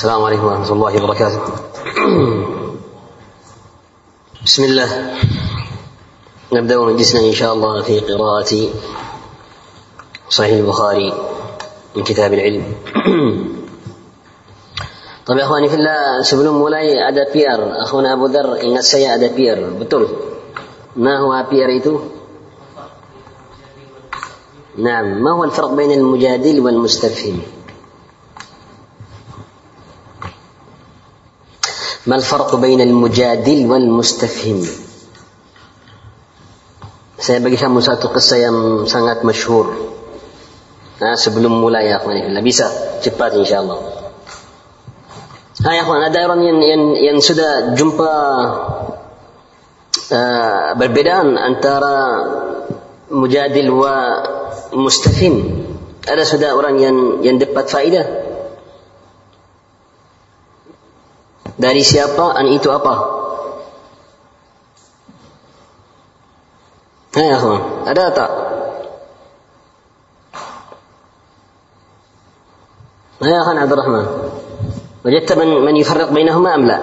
السلام عليكم ورحمة الله وبركاته. بسم الله. نبدأ مجلسنا إن شاء الله في قراءة صحيح البخاري من كتاب العلم. طيب يا إخواني في الله sebelum mulai ada PR akhuna Abu Dhar ingat saya ada PR betul ما هو PR itu نعم ما هو الفرق بين المجادل والمستفهم؟ ما الفرق بين المجادل والمستفهم saya bagi kamu satu kisah yang sangat masyhur nah, sebelum mulai ya akhwani fillah bisa cepat insyaallah Hai akhwan, ada orang yang, yang, yang sudah jumpa uh, perbedaan antara mujadil wa mustafim. Ada sudah orang yang yang dapat faedah Dari siapa dan itu apa? Hai akhwan, ada tak? Hai akhwan Abdul Rahman. وجدت من من يفرق بينهما ام لا؟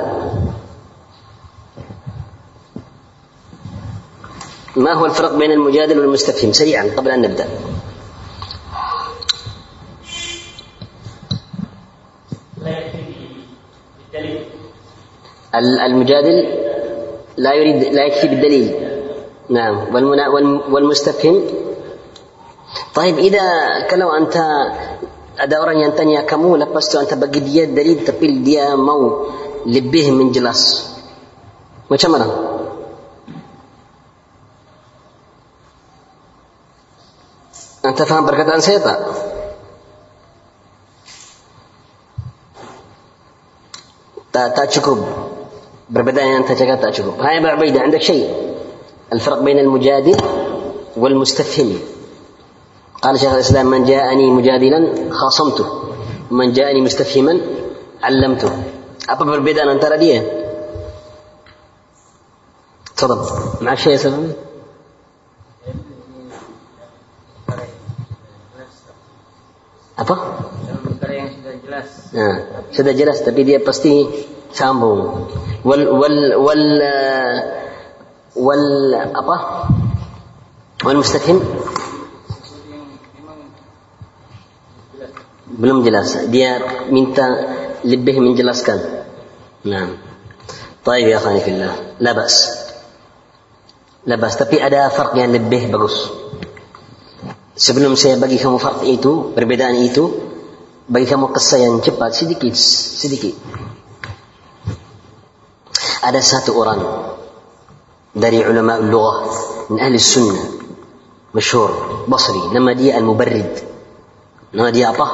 ما هو الفرق بين المجادل والمستفهم سريعا قبل ان نبدا. المجادل لا يريد لا يكفي بالدليل. نعم. والمستفهم؟ طيب إذا كلو أنت أدورا ينتني كمو لبست أنت بقي دي دليل تقيل ديا مو لبه من جلاس. وشمرا أنت فهم بركة انسيطة تا تا بربداني أنت تقطع شوف هاي أبو عبيدة عندك شيء الفرق بين المجادل والمستفهم قال شيخ الإسلام من جاءني مجادلا خاصمته ومن جاءني مستفهما علمته أبو بربداني أنت رديه تفضل مع شيء يا أبا؟ شدة جلس تبي دي بستي sambung wal wal wal wal apa wal mustafhim belum jelas dia minta lebih menjelaskan nah طيب يا اخواني في الله لا باس لا باس tapi ada farq yang lebih bagus sebelum saya bagi kamu farq itu perbedaan itu bagi kamu kisah yang cepat sedikit sedikit Ada satu orang dari ulama lughah min ahli sunnah masyhur basri nama dia al-mubarrid Nama dia apa?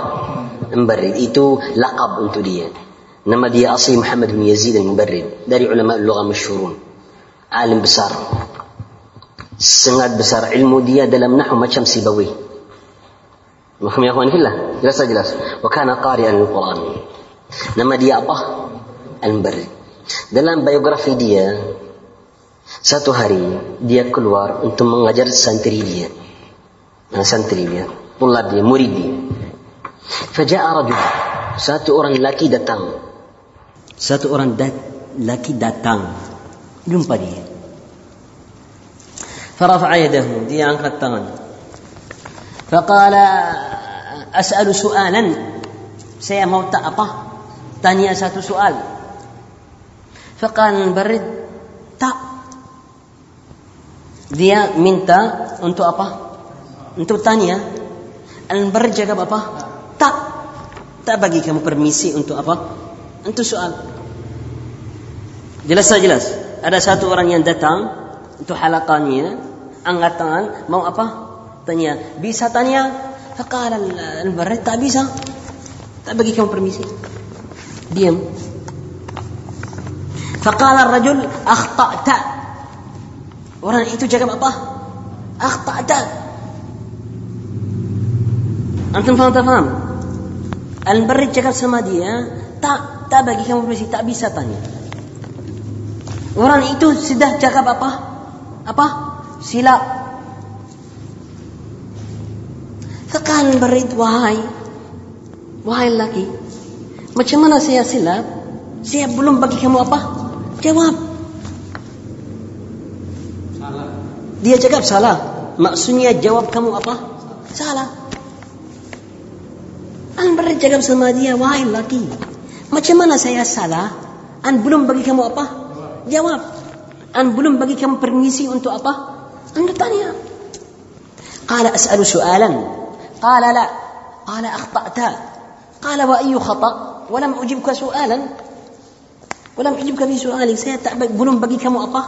Mubarrid. Itu lakab untuk dia. Nama dia asli Muhammad bin Yazid al-Mubarrid. Dari ulama lughah masyhurun. Alim besar. Sangat besar ilmu dia dalam nahu macam Sibawi. Mahum ya akhwan fillah. Jelas jelas. Wa kana qari'an al-Quran. Nama dia apa? Al-Mubarrid. Dalam biografi dia, satu hari dia keluar untuk mengajar santri dia. Nah, santri dia, pulang dia, murid dia. fajar rajul, satu orang laki datang. Satu orang dat, laki datang. Jumpa dia. Farafa'a yadahu, dia angkat tangan. Faqala as'alu su'alan. Saya mau tak apa? Tanya satu soal. Fakan Barid tak dia minta untuk apa? Untuk tanya. Al Barid jawab apa? Tak. Tak bagi kamu permisi untuk apa? Untuk soal. Jelas jelas. Ada satu orang yang datang untuk halakannya angkat tangan mau apa? Tanya. Bisa tanya? Fakal al Barid tak bisa. Tak bagi kamu permisi. Diam. Fakal Al-Rajul akhta'ta. Orang itu jawab apa? Akhta'ta. Antum faham tak faham? Al-Barrid cakap sama dia, tak tak bagi kamu permisi, tak bisa tanya. Orang itu sudah cakap apa? Apa? Silap. Sekan berit wahai wahai laki Macam mana saya silap? Saya belum bagi kamu apa? Jawab. Salah. Dia cakap salah. Maksudnya jawab kamu apa? Salah. An bercakap sama dia, wahai laki. Macam mana saya salah? An belum bagi kamu apa? Jawab. An belum bagi kamu permisi untuk apa? Anda tanya. Qala as'alu su'alan. Qala la. Qala akhta'ta. Qala wa ayyu khata' ujibka su'alan. Gulam ijibkan li su'alik, saya tak baik, belum bagi kamu apa?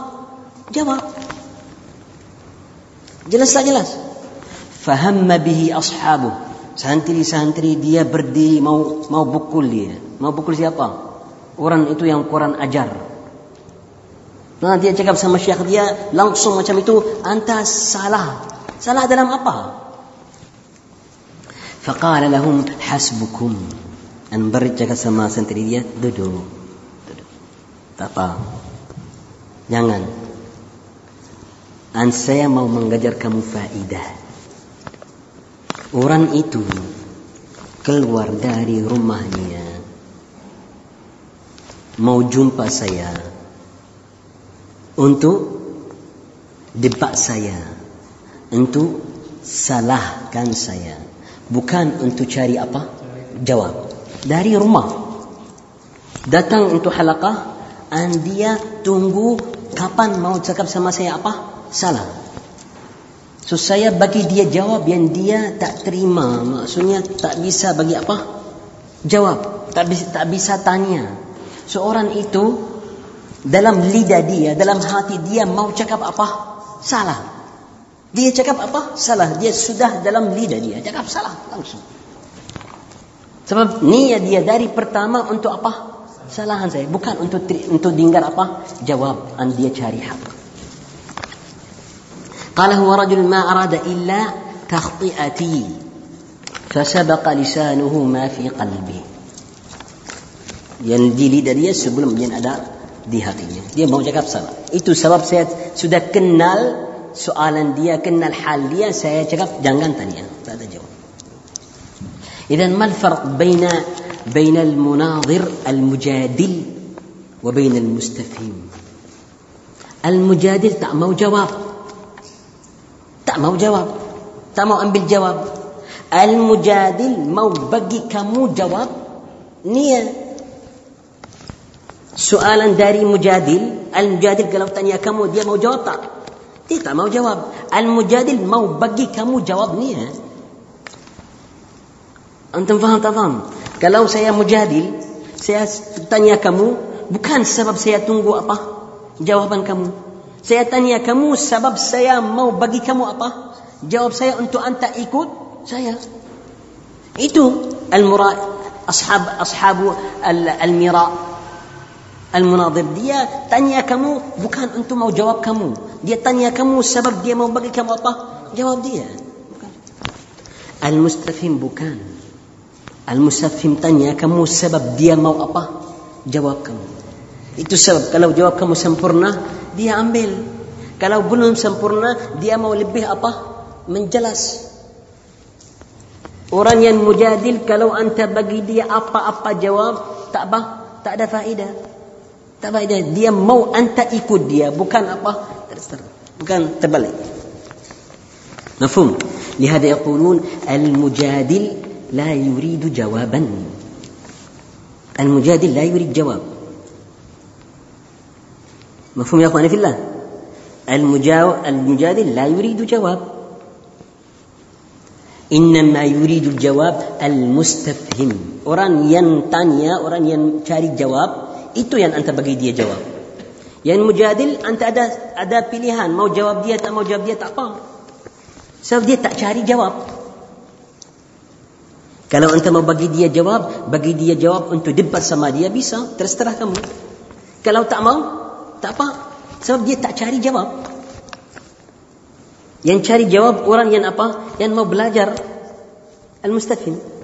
Jawab. Jelas tak jelas? Fahamma bihi ashabu. Santri-santri dia berdiri mau mau pukul dia. Mau pukul siapa? Orang itu yang Quran ajar. Nah, dia cakap sama syekh dia langsung macam itu, anta salah. Salah dalam apa? Faqala lahum hasbukum. Anbar cakap sama santri dia, duduk tak apa jangan. An saya mau mengajar kamu faidah orang itu keluar dari rumahnya. Mau jumpa saya. Untuk debat saya. Untuk salahkan saya. Bukan untuk cari apa? Jawab. Dari rumah. Datang untuk halaqah dan dia tunggu kapan mau cakap sama saya apa salah so saya bagi dia jawab yang dia tak terima maksudnya tak bisa bagi apa jawab tak bisa tak bisa tanya seorang itu dalam lidah dia dalam hati dia mau cakap apa salah dia cakap apa? Salah. Dia sudah dalam lidah dia. Cakap salah langsung. Sebab niat dia dari pertama untuk apa? Salahan saya. Bukan untuk tri- untuk dengar apa? Jawab. Dan dia cari hak. قال هو رجل ما أراد إلا تخطئتي فسبق لسانه ما في قلبه yang di lidah dia sebelum yang ada di hatinya. Dia mau cakap salah. Itu sebab saya sudah kenal soalan dia, kenal hal dia, saya cakap jangan tanya. Tak ada jawab. إذا ما الفرق بين بين المناظر المجادل وبين المستفهم المجادل تأمو جواب. تأمو جواب. تأمو أم بالجواب. المجادل مو بقي كمو جواب. نية. سؤالا داري مجادل. المجادل قالوا تانيا كمو. دي مو جواب. طيب. دي تأمو جواب. المجادل مو بقي كمو جواب. نية. Antum faham tak kalau saya mujadil saya tanya kamu bukan sebab saya tunggu apa jawaban kamu saya tanya kamu sebab saya mau bagi kamu apa jawab saya untuk anda ikut saya itu al-murad ashab ashabu al-mira Al-munadhir dia tanya kamu bukan untuk mau jawab kamu. Dia tanya kamu sebab dia mau bagi kamu apa? Jawab dia. Bukan. Al-mustafhim bukan. Al-Mustafhim tanya, kamu sebab dia mau apa? Jawab kamu. Itu sebab. Kalau jawab kamu sempurna, dia ambil. Kalau belum sempurna, dia mau lebih apa? Menjelas. Orang yang mujadil, kalau anda bagi dia apa-apa jawab, tak apa, tak ada faedah. Tak faedah. Dia mau anda ikut dia, bukan apa? Bukan terbalik. nafum Lihada yaqulun al-mujadil لا يريد جوابا. المجادل لا يريد جواب. مفهوم يا أخواني في الله؟ المجاو المجادل لا يريد جواب. إنما يريد الجواب المستفهم. أوران ين تانيا أوران ين تشاري جواب. itu yang أنت بقي دي جواب. يعني مجادل أنت ادا أدا بليهان مو جواب دي مو جواب دي تقا سو دي تشاري جواب. Kalau anda mau bagi dia jawab bagi dia jawab untuk debat sama dia bisa terserah kamu kalau tak mau tak apa sebab dia tak cari jawab yang cari jawab orang yang apa yang mau belajar al-mustafhim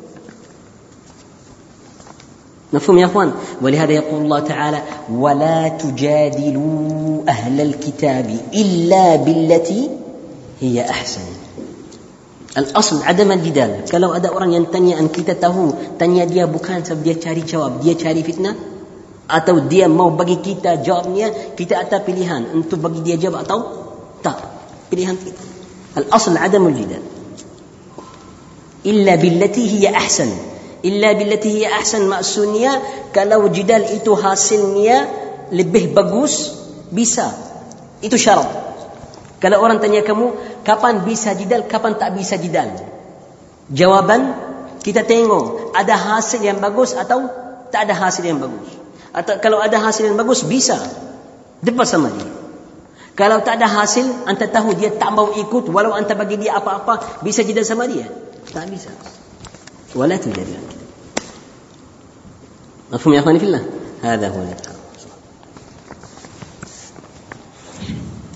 مفهوم يا اخوان ولهذا يقول الله تعالى ولا تجادلوا أهل الكتاب الا بالتي هي احسن Al-asl adam al-jidal. Kalau ada orang yang tanya dan kita tahu tanya dia bukan sebab dia cari jawab, dia cari fitnah atau dia mau bagi kita jawabnya, kita ada pilihan untuk bagi dia jawab atau tak. Pilihan kita. Al-asl adam al-jidal. Illa billati hiya ahsan. Illa billati hiya ahsan maksudnya kalau jidal itu hasilnya lebih bagus bisa. Itu syarat. Kalau orang tanya kamu, kapan bisa jidal, kapan tak bisa jidal? Jawaban, kita tengok ada hasil yang bagus atau tak ada hasil yang bagus. Atau kalau ada hasil yang bagus, bisa. Depan sama dia. Kalau tak ada hasil, anda tahu dia tak mau ikut, walau anda bagi dia apa-apa, bisa jidal sama dia? Tak bisa. Wala tujadilan. Mafhum ya akhwani fillah? Hada huwa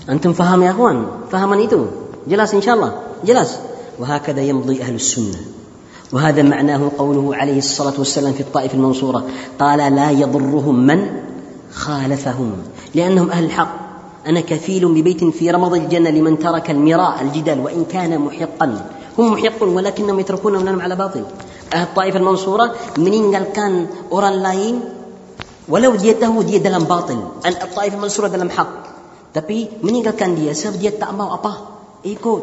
أنتم فهم يا أخوان؟ فهما جلس إن شاء الله. جلس وهكذا يمضي أهل السنة. وهذا معناه قوله عليه الصلاة والسلام في الطائف المنصورة. قال لا يضرهم من خالفهم. لأنهم أهل الحق. أنا كفيل ببيت في رمض الجنة لمن ترك المراء الجدال وإن كان محقا. هم محقون ولكنهم يتركون ونهم على باطل. أهل الطائفة المنصورة من كان أوران لاين؟ ولو ديته دي دلم باطل. الطائفة المنصورة دلم حق. Tapi meninggalkan dia sebab dia tak mau apa? Ikut.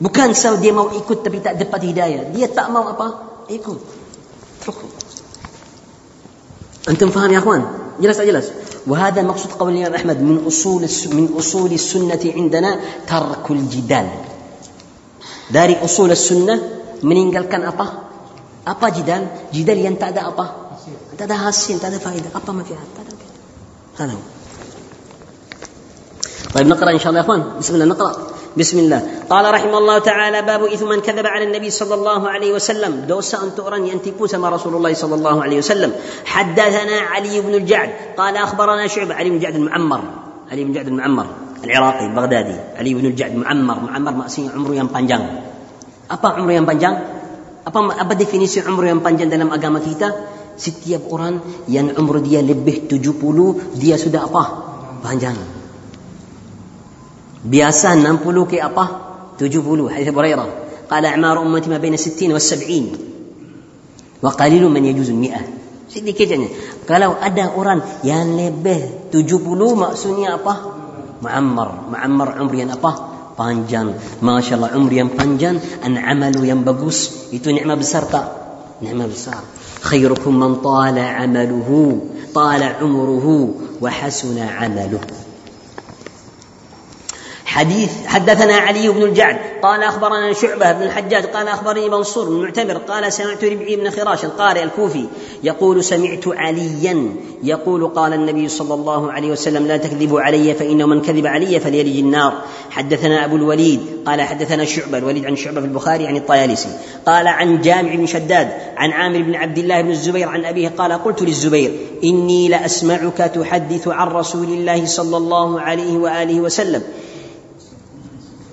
Bukan sebab dia mau ikut tapi tak dapat hidayah. Dia tak mau apa? Ikut. Antum faham ya akhwan? Jelas tak jelas? وهذا مقصود قول الإمام أحمد من أصول من أصول السنة عندنا ترك الجدال. Dari usul sunnah meninggalkan apa? Apa jidal? Jidal yang tak ada apa? Tak ada hasil, tak ada faedah. Apa manfaat? Tak ada. Halo. طيب نقرأ إن شاء الله يا إخوان. بسم الله نقرأ. بسم الله. قال رحمه الله تعالى باب إثم من كذب على النبي صلى الله عليه وسلم. دوسا أن تؤرن ينتفو سما رسول الله صلى الله عليه وسلم. حدثنا علي بن الجعد. قال أخبرنا شعبة. علي بن الجعد المعمر. علي بن الجعد المعمر. العراقي البغدادي علي بن الجعد معمر معمر maksudnya umur yang panjang. Apa umur yang panjang? Apa apa definisi umur yang panjang dalam agama kita? Setiap orang yang umur dia lebih 70 dia sudah apa? Panjang. Biasa 60 ke apa 70 hadis Abu Hurairah قال أعمار أمتي ما بين الستين والسبعين وقليل من يجوز المئة sedikit saja kalau ada orang yang lebih 70 maksudnya apa muammar muammar umur yang apa panjang Masya Allah umur yang panjang an amalu yang bagus itu nikmat besar tak nikmat besar khairukum man tala amaluhu tala umruhu wa hasuna amaluhu حديث حدثنا علي بن الجعد قال أخبرنا شعبة بن الحجاج قال أخبرني منصور بن معتمر قال سمعت ربعي بن خراش القارئ الكوفي يقول سمعت عليا يقول قال النبي صلى الله عليه وسلم لا تكذبوا علي فإنه من كذب علي فليلج النار. حدثنا أبو الوليد قال حدثنا شعبة الوليد عن شعبة في البخاري عن الطيالسي قال عن جامع بن شداد عن عامر بن عبد الله بن الزبير عن أبيه قال قلت للزبير إني لأسمعك تحدث عن رسول الله صلى الله عليه وآله وسلم.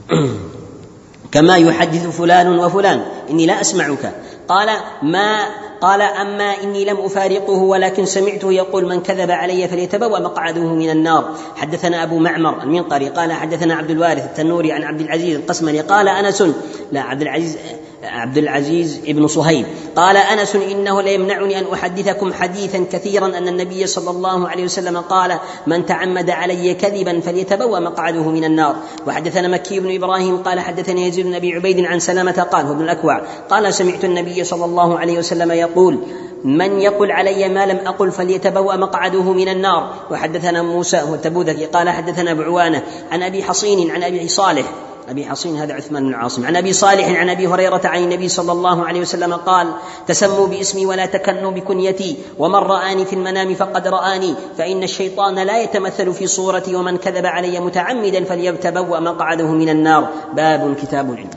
كما يحدث فلان وفلان إني لا أسمعك. قال ما قال أما إني لم أفارقه ولكن سمعته يقول من كذب علي فليتبوأ مقعده من النار. حدثنا أبو معمر المنقري قال حدثنا عبد الوارث التنوري عن عبد العزيز القسمني قال أنس لا عبد العزيز عبد العزيز بن صهيب. قال أنس إنه ليمنعني أن أحدثكم حديثا كثيرا أن النبي صلى الله عليه وسلم قال من تعمد علي كذبا فليتبوأ مقعده من النار. وحدثنا مكي بن إبراهيم قال حدثني يزيد بن أبي عبيد عن سلامة. قال هو ابن الأكوع. قال سمعت النبي صلى الله عليه وسلم يقول من يقل علي ما لم أقل فليتبوأ مقعده من النار. وحدثنا موسى والتبوذكي قال حدثنا بعوانة عن أبي حصين عن أبي صالح. أبي حصين هذا عثمان بن عاصم. عن أبي صالح عن أبي هريرة عن النبي صلى الله عليه وسلم قال تسموا باسمي ولا تكنوا بكنيتي ومن رآني في المنام فقد رآني فإن الشيطان لا يتمثل في صورتي ومن كذب علي متعمدا فليتبوأ مقعده من النار. باب كتاب العلم.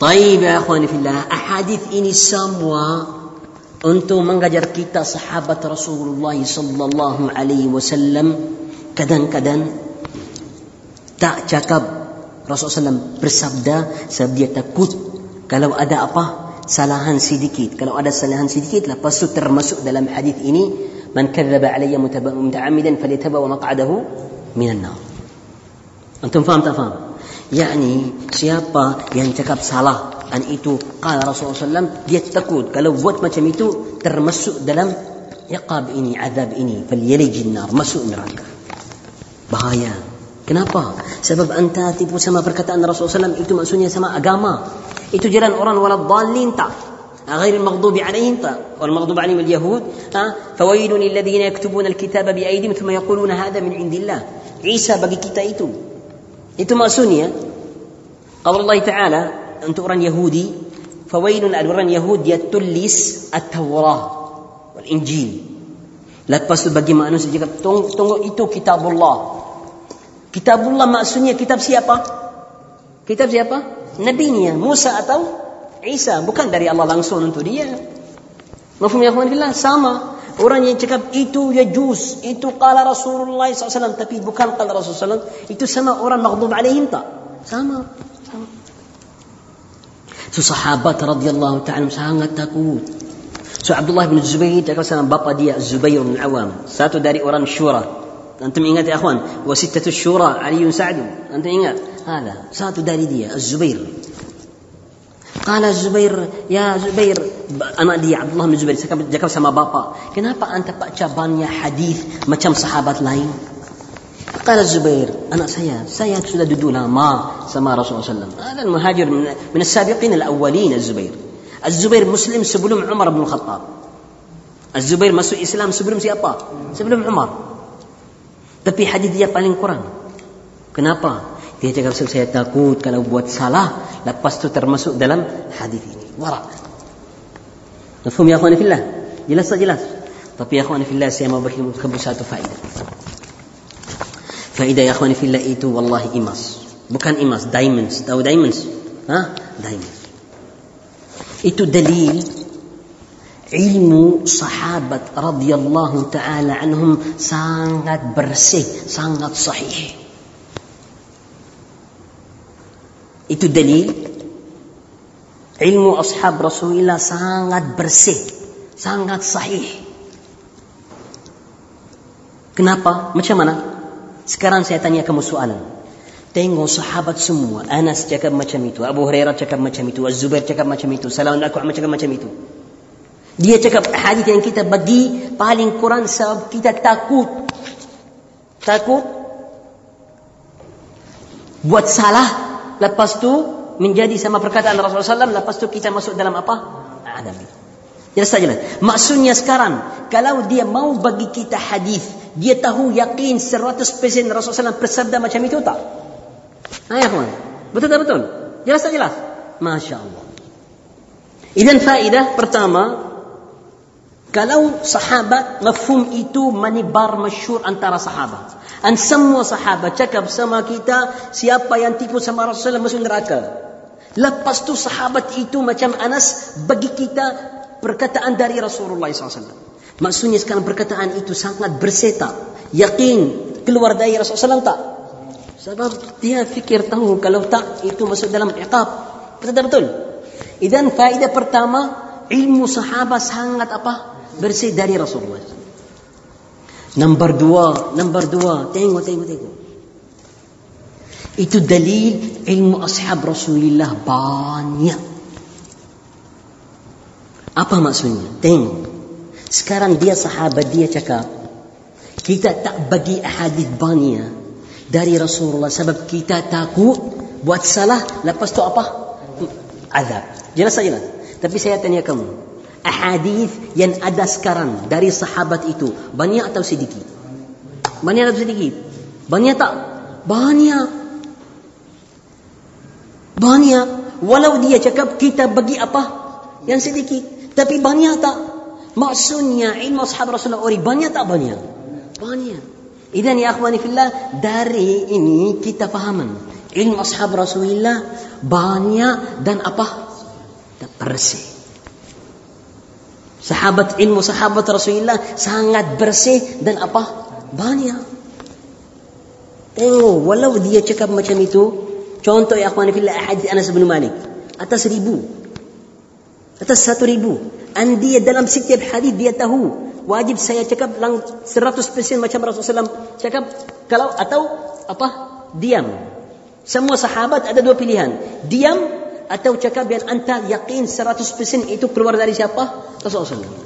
طيب يا أخواني في الله أحاديث إني سموا untuk mengajar kita sahabat Rasulullah sallallahu alaihi wasallam kadang-kadang tak cakap. Rasulullah SAW bersabda dia takut kalau ada apa? Salahan sedikit. Kalau ada salahan sedikit lepas itu termasuk dalam hadis ini man kadzaba alayya muta'ammidan falyatabawa maq'adahu minan nar. Antum faham tak faham? Yakni siapa yang cakap salah dan itu kala Rasulullah SAW dia takut. Kalau buat macam itu termasuk dalam iqab ini azab ini. Falyalij nar masuk neraka. Bahaya kenapa sebab anta tipu sama perkataan Rasulullah SAW itu maksudnya sama agama itu jalan orang walad dhalin tak غير المغضوب عليهم والمغضوب عليهم اليهود فويل للذين يكتبون الكتاب بأيديهم ثم يقولون هذا من عند الله عيسى bagi kita itu itu maksudnya قول الله تعالى untuk orang Yahudi فويل orang Yahudi dia tulis At-Taurah wal Injil lepas tu bagi manusia cakap tunggu, tunggu itu kitabullah kitabullah maksudnya kitab siapa kitab siapa nabinya Musa atau Isa bukan dari Allah langsung untuk dia. Mafhum ya akhwan sama. Orang yang cakap itu ya juz, itu qala Rasulullah SAW tapi bukan qala Rasulullah SAW, itu sama orang maghdub alaihim tak? Sama. sama. So sahabat radhiyallahu ta'ala sangat takut. So Abdullah bin Zubair cakap sama bapa dia Zubair bin Awam, satu dari orang Syura. أنتم إنجاد يا أخوان؟ وستة الشورى علي سعد. أنتم إنجاد؟ هذا سات داريدية الزبير. قال الزبير يا زبير أنا دي عبد الله بن الزبير جاكب سما بابا. كنابا أنت بأتشابان يا حديث ما كم صحابات لاين قال الزبير أنا سيا سيا تسود دولا ما سما رسول الله صلى الله عليه وسلم. هذا المهاجر من, السابقين الأولين الزبير. الزبير مسلم سبلم عمر بن الخطاب. الزبير مسو إسلام سبلم سيابا سبلم عمر. Tapi hadis dia paling kurang kenapa Dia cakap saya takut kalau buat salah lepas tu termasuk dalam hadis ini. Wara. Mafhum ya akhwani fillah? Jelas tak jelas? Tapi ya akhwani fillah saya mau bagi kamu satu faedah. Faedah ya akhwani fillah itu wallahi emas. Bukan emas, diamonds. Tahu diamonds? Ha? Diamonds. Itu dalil ilmu sahabat radhiyallahu taala anhum sangat bersih, sangat sahih. Itu dalil ilmu ashab Rasulullah sangat bersih, sangat sahih. Kenapa? Macam mana? Sekarang saya tanya kamu soalan. Tengok sahabat semua. Anas cakap macam itu. Abu Hurairah cakap macam itu. Az-Zubair cakap macam itu. Salam aku cakap macam itu. Dia cakap hadis yang kita bagi paling kurang sebab kita takut. Takut. Buat salah lepas tu menjadi sama perkataan Rasulullah SAW, lepas tu kita masuk dalam apa? Adam. Jelas lah. Maksudnya sekarang, kalau dia mau bagi kita hadis, dia tahu yakin 100% Rasulullah SAW bersabda macam itu tak? Ha, ya, kawan. Betul tak betul? Jelas tak jelas? Masya Allah. Idan faedah pertama, kalau sahabat mafhum itu manibar masyur antara sahabat. Dan semua sahabat cakap sama kita siapa yang tipu sama Rasulullah masuk neraka. Lepas tu sahabat itu macam Anas bagi kita perkataan dari Rasulullah SAW. Maksudnya sekarang perkataan itu sangat bersih tak? Yakin keluar dari Rasulullah SAW tak? Sebab dia fikir tahu kalau tak itu masuk dalam iqab. Betul betul. Dan faedah pertama ilmu sahabat sangat apa? Bersih dari Rasulullah. Nombor dua, nombor dua, tengok, tengok, tengok. Itu dalil ilmu ashab Rasulullah banyak. Apa maksudnya? Tengok. Sekarang dia sahabat dia cakap, kita tak bagi hadis banyak dari Rasulullah sebab kita takut buat salah lepas tu apa? Azab. Jelas saja. Tapi saya tanya kamu, ahadith yang ada sekarang dari sahabat itu banyak atau sedikit? Banyak atau sedikit? Banyak tak? Banyak. Banyak. Walau dia cakap kita bagi apa? Yang sedikit. Tapi banyak tak? Maksudnya ilmu sahabat Rasulullah ori banyak tak banyak? Banyak. Idan ya akhwani fillah dari ini kita fahaman ilmu ashab Rasulullah banyak dan apa? Dan bersih. Sahabat ilmu sahabat Rasulullah sangat bersih dan apa? Banyak. Tengok, walau dia cakap macam itu, contoh ya akhwan fillah hadis Anas bin Malik, atas seribu, atas satu ribu, dan dia dalam setiap hadis dia tahu wajib saya cakap lang 100% macam Rasulullah SAW cakap kalau atau apa diam Semua sahabat ada dua pilihan. Diam atau cakap yang anta yakin 100% itu keluar dari siapa? Rasulullah SAW.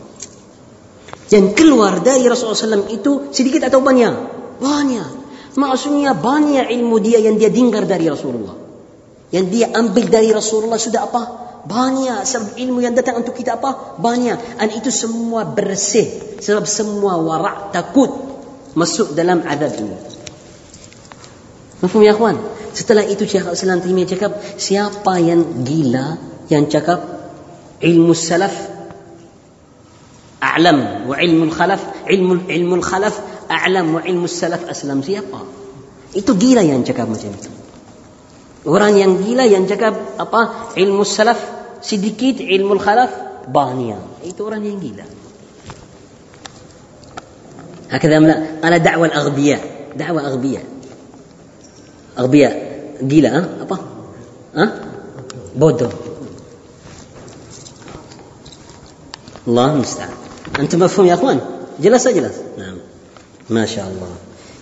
Yang keluar dari Rasulullah SAW itu sedikit atau banyak? Banyak. Maksudnya banyak ilmu dia yang dia dengar dari Rasulullah. Yang dia ambil dari Rasulullah sudah apa? Banyak sebab ilmu yang datang untuk kita apa? Banyak. Dan itu semua bersih. Sebab semua warak takut masuk dalam azab ini. Mafhum ya akhwan? Setelah itu Syekh Islam Taimiyah cakap, siapa yang gila yang cakap ilmu salaf a'lam wa ilmu khalaf ilmu ilmu khalaf a'lam wa ilmu salaf aslam siapa? Itu gila yang cakap macam itu. Orang yang gila yang cakap apa ilmu salaf sedikit ilmu khalaf banyak. Itu orang yang gila. هكذا لا قال دعوة الأغبياء دعوة أغبياء أغبياء gila ha? apa ha? bodoh الله المستعان أنتم مفهوم يا أخوان جلس جلس نعم ما شاء الله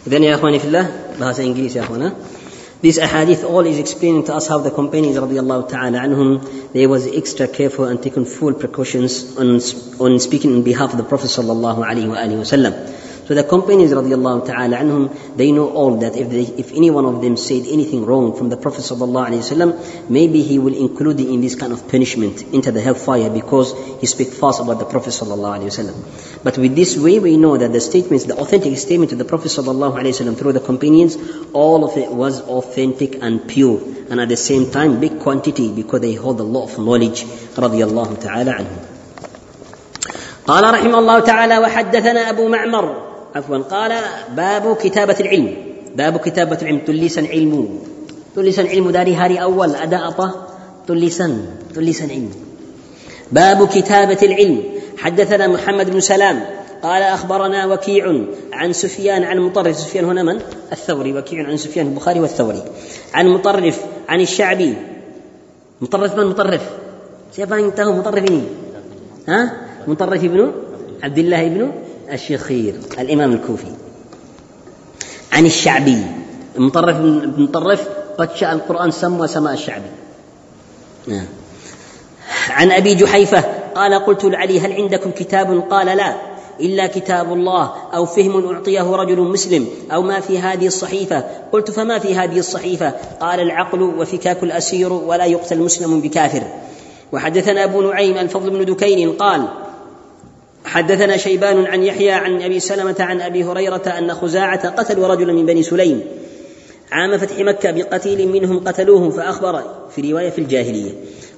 إذن يا أخواني في الله bahasa Inggris يا أخوانا This ahadith all is explaining to us how the companions radiallahu ta'ala anhum, they was extra careful and taken full precautions on, on speaking on behalf of the Prophet sallallahu alayhi wa alihi wa sallam. So the companions radiallahu ta'ala anhum, they know all that if, they, if any one of them said anything wrong from the Prophet sallallahu alayhi wasallam, maybe he will include it in this kind of punishment into the hellfire because he speak false about the Prophet sallallahu alayhi wasallam. But with this way we know that the statements, the authentic statement of the Prophet sallallahu alayhi wasallam through the companions, all of it was authentic and pure. And at the same time, big quantity because they hold a lot of knowledge radiallahu ta'ala anhum. قال رحمه الله تعالى وحدثنا أبو معمر عفوا قال باب كتابة العلم. باب كتابة العلم تلسن علم. تلسن علم داري هاري أول أداء أطه. تلسن تلسن علم. باب كتابة العلم. حدثنا محمد بن سلام قال أخبرنا وكيع عن سفيان عن مطرف. سفيان هنا من؟ الثوري. وكيع عن سفيان البخاري والثوري. عن مطرف عن الشعبي. مطرف من مطرف؟ yang tahu مطرف ها؟ مطرف ابن عبد الله ابن الشخير الإمام الكوفي. عن الشعبي. مطرف مطرف قد شاء القرآن سمى سماء الشعبي. نعم. عن أبي جحيفة قال قلت لعلي هل عندكم كتاب؟ قال لا. إلا كتاب الله أو فهم أعطيه رجل مسلم أو ما في هذه الصحيفة. قلت فما في هذه الصحيفة؟ قال العقل وفكاك الأسير ولا يقتل مسلم بكافر. وحدثنا أبو نعيم الفضل بن دكين قال حدثنا شيبان عن يحيى عن أبي سلمة عن أبي هريرة أن خزاعة قتلوا رجلا من بني سليم. عام فتح مكة بقتيل منهم قتلوه فأخبر في رواية في الجاهلية.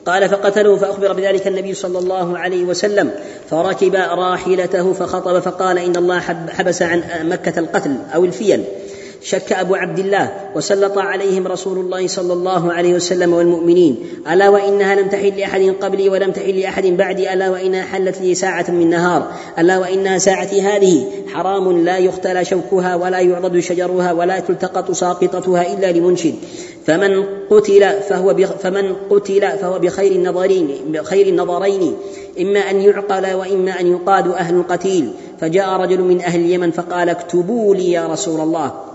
قال فقتلوه فأخبر بذلك النبي صلى الله عليه وسلم فركب راحلته فخطب فقال إن الله حبس عن مكة القتل أو الفيل. شك أبو عبد الله وسلط عليهم رسول الله صلى الله عليه وسلم والمؤمنين. ألا وإنها لم تحل لأحد قبلي ولم تحل لأحد بعدي. ألا وإنها حلت لي ساعة من نهار. ألا وإنها ساعتي هذه. حرام لا يختلى شوكها ولا يعضد شجرها ولا تلتقط ساقطتها إلا لمنشد. فمن قتل فهو فمن قتل فهو بخير النظرين بخير النظرين. إما أن يعقل وإما أن يقاد أهل القتيل. فجاء رجل من أهل اليمن فقال اكتبوا لي يا رسول الله.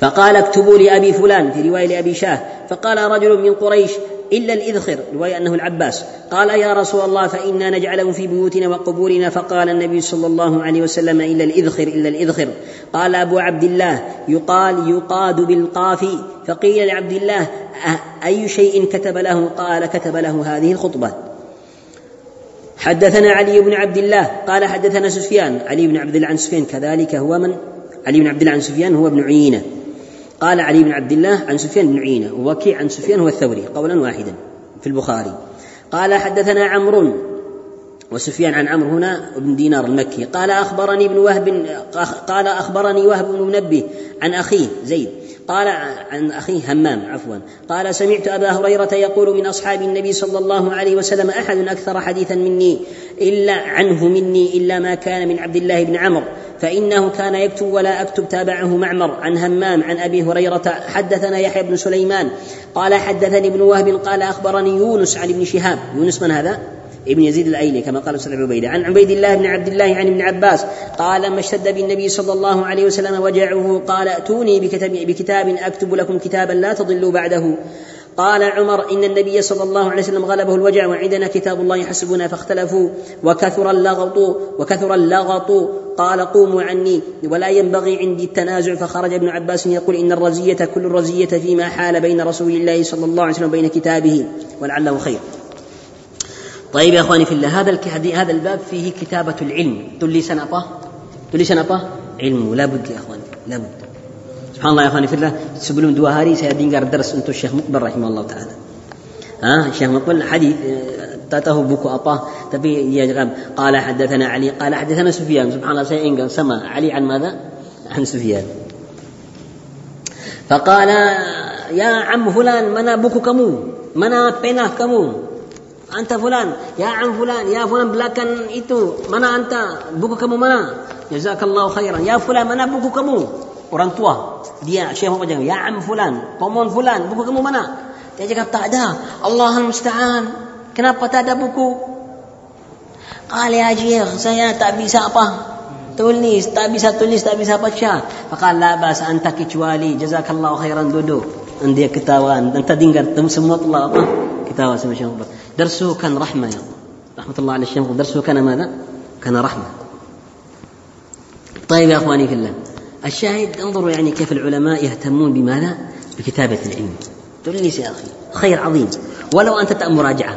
فقال اكتبوا لأبي فلان في رواية لأبي شاه. فقال رجل من قريش إلا الإذخر رواية أنه العباس. قال يا رسول الله فإنا نجعله في بيوتنا وقبورنا. فقال النبي صلى الله عليه وسلم إلا الإذخر إلا الإذخر. قال أبو عبد الله يقال يقاد بالقاف فقيل لعبد الله أي شيء كتب له؟ قال كتب له هذه الخطبة. حدثنا علي بن عبد الله قال حدثنا سفيان علي بن عبد الله عن سفيان كذلك هو من علي بن عبد الله عن سفيان هو ابن عيينة. قال علي بن عبد الله عن سفيان بن عيينة ووكيع عن سفيان هو الثوري قولا واحدا في البخاري. قال حدثنا عمرو وسفيان عن عمرو هنا بن دينار المكي. قال أخبرني ابن وهب قال أخبرني وهب بن منبه عن أخيه زيد. قال عن أخيه همام عفوا. قال سمعت أبا هريرة يقول من أصحاب النبي صلى الله عليه وسلم أحد أكثر حديثا مني إلا عنه مني إلا ما كان من عبد الله بن عمرو. فإنه كان يكتب ولا أكتب تابعه معمر عن همام عن أبي هريرة حدثنا يحيى بن سليمان قال حدثني ابن وهب قال أخبرني يونس عن ابن شهاب. يونس من هذا؟ ابن يزيد الأيلي كما قال سعد عبيدة. عن عبيد الله بن عبد الله عن ابن عباس قال ما اشتد بالنبي صلى الله عليه وسلم وجعه قال ائتوني بكتاب, بكتاب أكتب لكم كتابا لا تضلوا بعده. قال عمر إن النبي صلى الله عليه وسلم غلبه الوجع وعندنا كتاب الله يحسبنا فاختلفوا وكثر اللغط وكثر اللغط قال قوموا عني ولا ينبغي عندي التنازع فخرج ابن عباس يقول إن الرزية كل الرزية فيما حال بين رسول الله صلى الله عليه وسلم وبين كتابه ولعله خير. طيب يا إخواني في الله هذا هذا الباب فيه كتابة العلم. تقول لي سنة تقول لي سنة علم لابد يا إخواني لابد سبحان الله يا أخواني في الله سبلون دواهاري سيدين قال درس أنتو الشيخ مقبل رحمه الله تعالى. ها الشيخ مقبل حديث آه، تاته بوكو أطاه تبي يجرب قال حدثنا علي قال حدثنا سفيان. سبحان الله سيئن سمع علي عن ماذا؟ عن سفيان. فقال آه، يا عم فلان منا بوكو كمو منا بيناه كمو. أنت فلان يا عم فلان يا فلان بلاكن إتو منا أنت بوكو كمو منا. جزاك الله خيرا. يا فلان منا بوكو كمو. orang tua dia syekh apa jangan ya am fulan pomon fulan buku kamu mana dia cakap tak ada Allah musta'an kenapa tak ada buku Kali ya saya tak bisa apa tulis tak bisa tulis tak bisa baca maka la bas anta kecuali jazakallahu khairan duduk dan dia ketawa dan dengar semua Allah apa ketawa sama Syekh Umar darsu kan rahmah ya rahmatullah alaihi Syekh darsu kana ماذا كان رحمه طيب يا اخواني في الله الشاهد انظروا يعني كيف العلماء يهتمون بماذا؟ بكتابة العلم. تجلس يا أخي خير عظيم. ولو أنت تأم مراجعة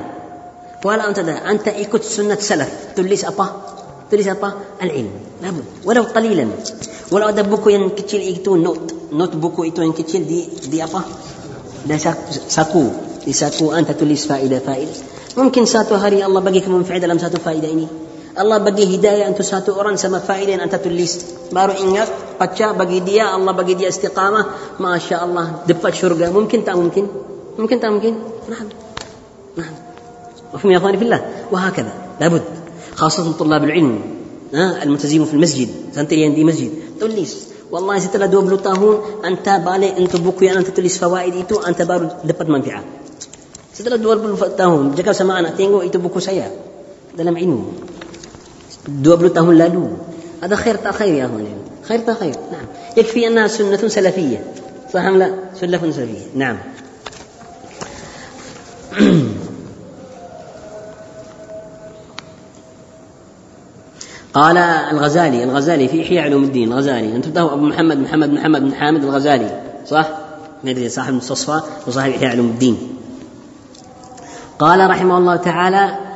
ولو أنت ده. أنت إيكوت سنة سلف. تجلس أبا؟ تجلس أبا؟ العلم. لابد ولو قليلا. ولو دبوكو ينكتشيل إيكتون نوت. نوت بوكو إيتو ينكتشيل دي دي أبا؟ دا ساكو دي ساكو أنت تجلس فائدة فائدة؟ ممكن ساتو هاري الله بقيك من فائدة لم ساتو فائدة إني. Allah bagi hidayah untuk satu orang sama faedah yang anda tulis. Baru ingat, baca bagi dia, Allah bagi dia istiqamah. Masya Allah, dapat syurga. Mungkin tak mungkin? Mungkin tak mungkin? Nah. Nah. Wafum ya akhwani fillah. Wahakada. Labud. Khasatan tulab ilm. Nah, al-mutazimu fil masjid. Santri yang di masjid. Tulis. Wallahi setelah 20 tahun, anta balik untuk buku yang anta tulis fawaid itu, anta baru dapat manfaat. Setelah 20 tahun, jaga sama anak, tengok itu buku saya. Dalam ilmu. 20 tahun lalu. Ada khair tak khair ya akhwani. خير فخير نعم. يكفي أنها سنة سلفية. صح أم لا؟ سنة سلفية. نعم. قال الغزالي الغزالي في إحياء علوم الدين. الغزالي. أنتم أبو محمد محمد محمد بن حامد الغزالي. صح؟ ما صاحب المستصفى وصاحب إحياء علوم الدين. قال رحمه الله تعالى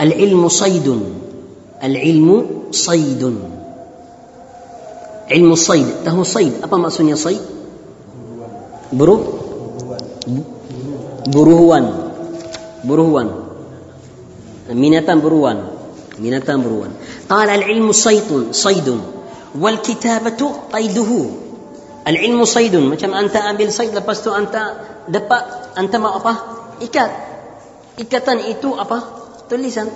العلم صيد. العلم صيد. علم الصيد. ده صيد. أبا ما سني صيد؟ برو بروهوان. بروهوان. منتان بروهوان. منتان بروهوان. قال العلم صيد. صيد. والكتابة قيده العلم صيد. مثلا أنت أبل صيد لبست أنت دبا. أنت ما أبا؟ إكاد إكتان إتو أبا؟ Tulisan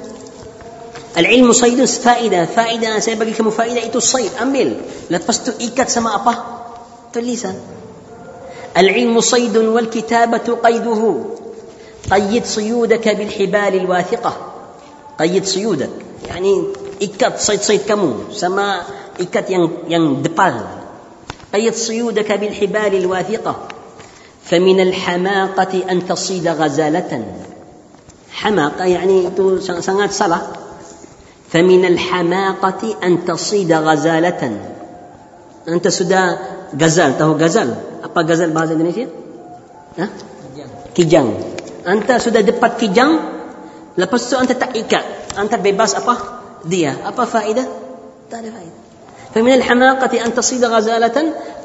العلم صيد فائدة فائدة saya bagi kamu faedah itu صيد ambil lepas tu ikat sama apa tulisan العلم صيد والكتابة قيده. قيد صيودك بالحبال الواثقة. قيد صيودك. يعني ikat صيد صيد kamu sama ikat yang yang depal قيد صيودك بالحبال الواثقة. فمن الحماقة أن تصيد غزالة. حماقة يعني sangat salah فمن الحماقة أن تصيد غزالة. أنت سدا غزال تهو غزال. apa غزال kijang anta sudah dapat kijang lepas tu anta tak ikat anta bebas apa dia apa faedah tak ada faedah فمن الحماقة أن تصيد غزالة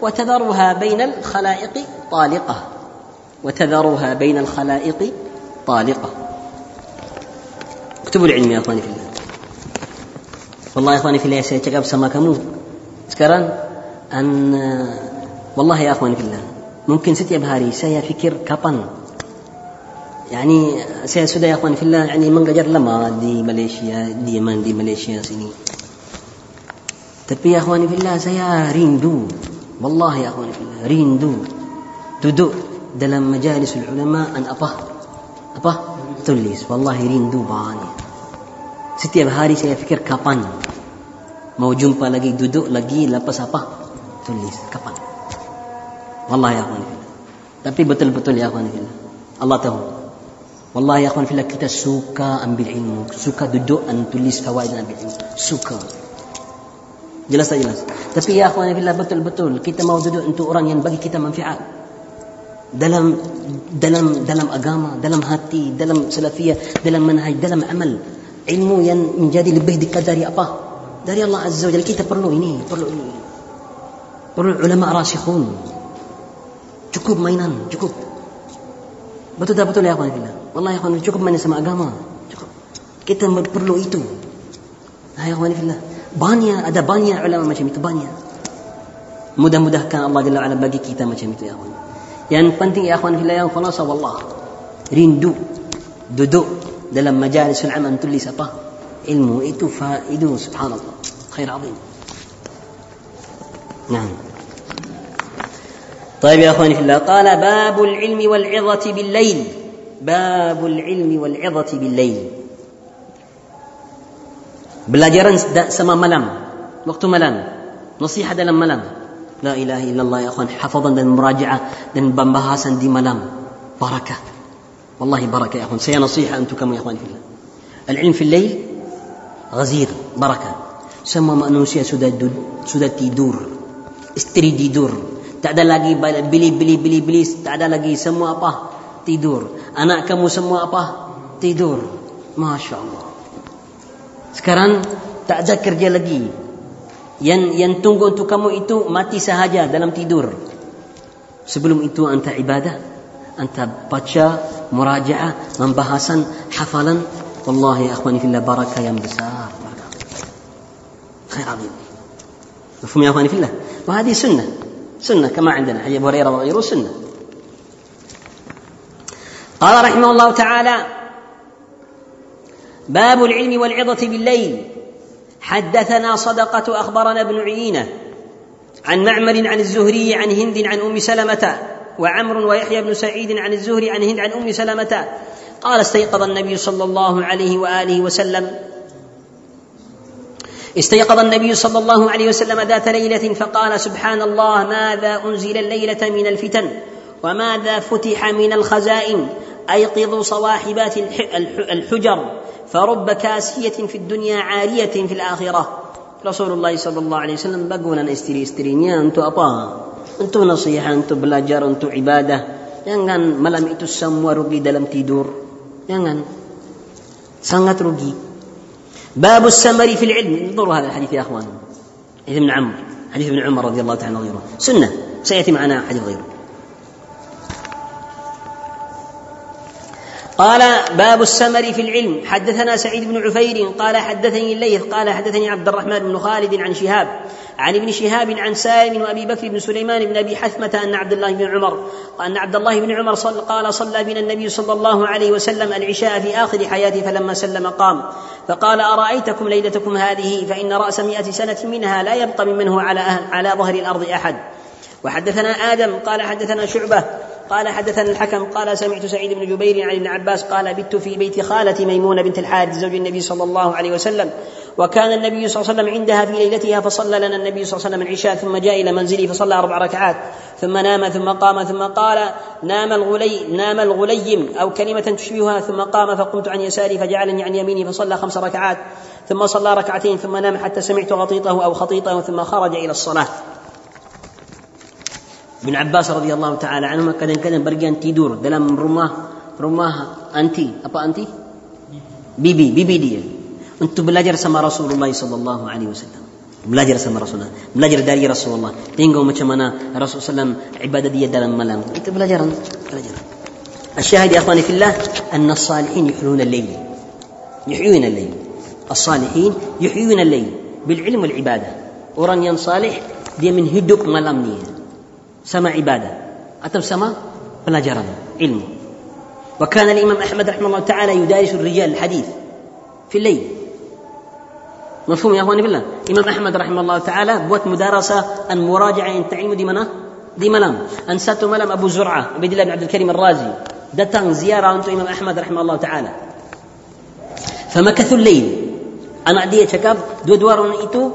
وتذرها بين الخلائق طالقة. وتذرها بين الخلائق طالقة. اكتبوا العلم يا أخواني في الله Wallahi akhwani fillah saya cakap sama kamu sekarang an wallahi ya akhwani fillah mungkin setiap hari saya fikir kapan yani saya sudah ya akhwani fillah yani mengajar lama di Malaysia di Yaman di Malaysia sini tapi ya akhwani fillah saya rindu wallahi ya akhwani fillah rindu duduk dalam majalis ulama an apa apa tulis. Wallahi rindu banyak. setiap hari saya fikir kapan mau jumpa lagi duduk lagi lepas apa tulis kapan. Wallahi ya akhwan. Tapi betul-betul ya akhwan. Allah tahu. Wallahi ya akhwan kita suka ambil ilmu, suka duduk dan tulis fawaid dan ambil ilmu. Suka. Jelas tak jelas? Tapi ya akhwan betul-betul kita mau duduk untuk orang yang bagi kita manfaat. Dalam dalam dalam agama, dalam hati, dalam salafiyah, dalam manhaj, dalam amal. Ilmu yang menjadi lebih dekat dari apa? Dari Allah Azza wa Jalla. Kita perlu ini, perlu ini. Perlu ulama rasikhun. Cukup mainan, cukup. Betul tak betul ya akhwan fillah? Wallahi ya akhwan cukup main sama agama. Cukup. Kita perlu itu. Nah, ya. Banyak, ada banyak ulama macam itu, banyak. Mudah-mudahkan Allah Jalla wa'ala bagi kita macam itu ya akhwan. Yang penting ya akhwan fillah yang khalasa wallah. Rindu duduk dalam majalis amal tulis apa? Ilmu itu faidu subhanallah. Khair azim. نعم طيب يا اخواني في الله قال باب العلم والعظة بالليل باب العلم والعظة بالليل Belajaran sama malam, waktu malam, nasihat dalam malam. La ilaha illallah ya akhwan, hafazan dan murajaah dan pembahasan di malam. Barakah. Wallahi barakah ya akhwan. Saya nasihat untuk kamu ya akhwan fillah. Al-ilm fil lail ghazir, barakah. Semua manusia sudah tidur. Istri. Tak ada lagi bili bili, tak ada lagi semua apa? Tidur. Anak kamu semua apa? Tidur. Masya Allah. Sekarang tak ada kerja lagi. Yang yang tunggu untuk kamu itu mati sahaja dalam tidur. Sebelum itu anta ibadah, anta baca, murajaah, pembahasan, hafalan. Wallahi akhwani fillah barakah yang besar. خير عظيم. مفهوم يا أخواني في الله؟ وهذه سنة. سنة كما عندنا. حديث أبو هريرة وغيره سنة. قال رحمه الله تعالى باب العلم والعظة بالليل. حدثنا صدقة أخبرنا ابن عيينة عن معمر عن الزهري عن هند عن أم سلمة وعمر ويحيى بن سعيد عن الزهري عن هند عن أم سلمة قال استيقظ النبي صلى الله عليه وآله وسلم. استيقظ النبي صلى الله عليه وسلم ذات ليلة فقال سبحان الله ماذا أنزل الليلة من الفتن؟ وماذا فتح من الخزائن؟ أيقظوا صواحبات الحجر فرب كاسية في الدنيا عارية في الآخرة. رسول الله صلى الله عليه وسلم بقونا استري استرينيا أنتو أنتو نصيحة أنتو بلاجر أنتو عبادة jangan malam itu semua rugi dalam tidur. Jangan. Sangat rugi. باب السمر في العلم انظروا هذا الحديث يا اخوان حديث ابن عمرو حديث ابن عمر رضي الله تعالى عنه سنه سياتي معنا حديث غيره قال باب السمر في العلم حدثنا سعيد بن عفير قال حدثني الليث قال حدثني عبد الرحمن بن خالد عن شهاب عن ابن شهاب عن سالم وأبي بكر بن سليمان بن أبي حثمة أن عبد الله بن عمر ان عبد الله بن عمر صل قال صلى بنا النبي صلى الله عليه وسلم العشاء في آخر حياته فلما سلم قام. فقال أرأيتكم ليلتكم هذه؟ فإن رأس مائه سنة منها لا يبقى ممن هو على على ظهر الأرض أحد. وحدثنا آدم قال حدثنا شعبة قال حدثنا الحكم قال سمعت سعيد بن جبير عن ابن عباس قال بت في بيت خالتي ميمونة بنت الحارث زوج النبي صلى الله عليه وسلم. وكان النبي صلى الله عليه وسلم عندها في ليلتها فصلى لنا النبي صلى الله عليه وسلم العشاء ثم جاء إلى منزلي فصلى أربع ركعات ثم نام ثم قام ثم قال نام الغلي نام الغليم أو كلمة تشبهها ثم قام فقمت عن يساري فجعلني عن يميني فصلى خمس ركعات ثم صلى ركعتين ثم نام حتى سمعت غطيطه أو خطيطه ثم خرج إلى الصلاة. Ibn Abbas radhiyallahu taala anhu kadang-kadang pergi tidur dalam rumah rumah anti apa anti bibi bibi dia أنت بلاجر سما رسول الله صلى الله عليه وسلم بلاجر سما رسول الله بلاجر داري رسول الله تينغو ما كمانا رسول صلى الله عليه وسلم عبادة دي دلم ملام أنت بلاجر بلاجر الشاهد يا أخواني في الله أن الصالحين يحيون الليل يحيون الليل الصالحين يحيون الليل بالعلم والعبادة وران ين صالح دي من هدوك ملام نية سما عبادة أتم سما بلاجر علم وكان الإمام أحمد رحمه الله تعالى يدارس الرجال الحديث في الليل مفهوم يا أخواني بالله الامام أحمد رحمه الله تعالى بوت مدارسة ان مراجعه إن تعلم دي منا دي ملام ان ساتو ملام أبو زرعة عبد الله بن عبد الكريم الرازي. دتان زيارة انت إمام أحمد رحمه الله تعالى. فمكثوا الليل. أنا عندي شكاب دو دوار إيتو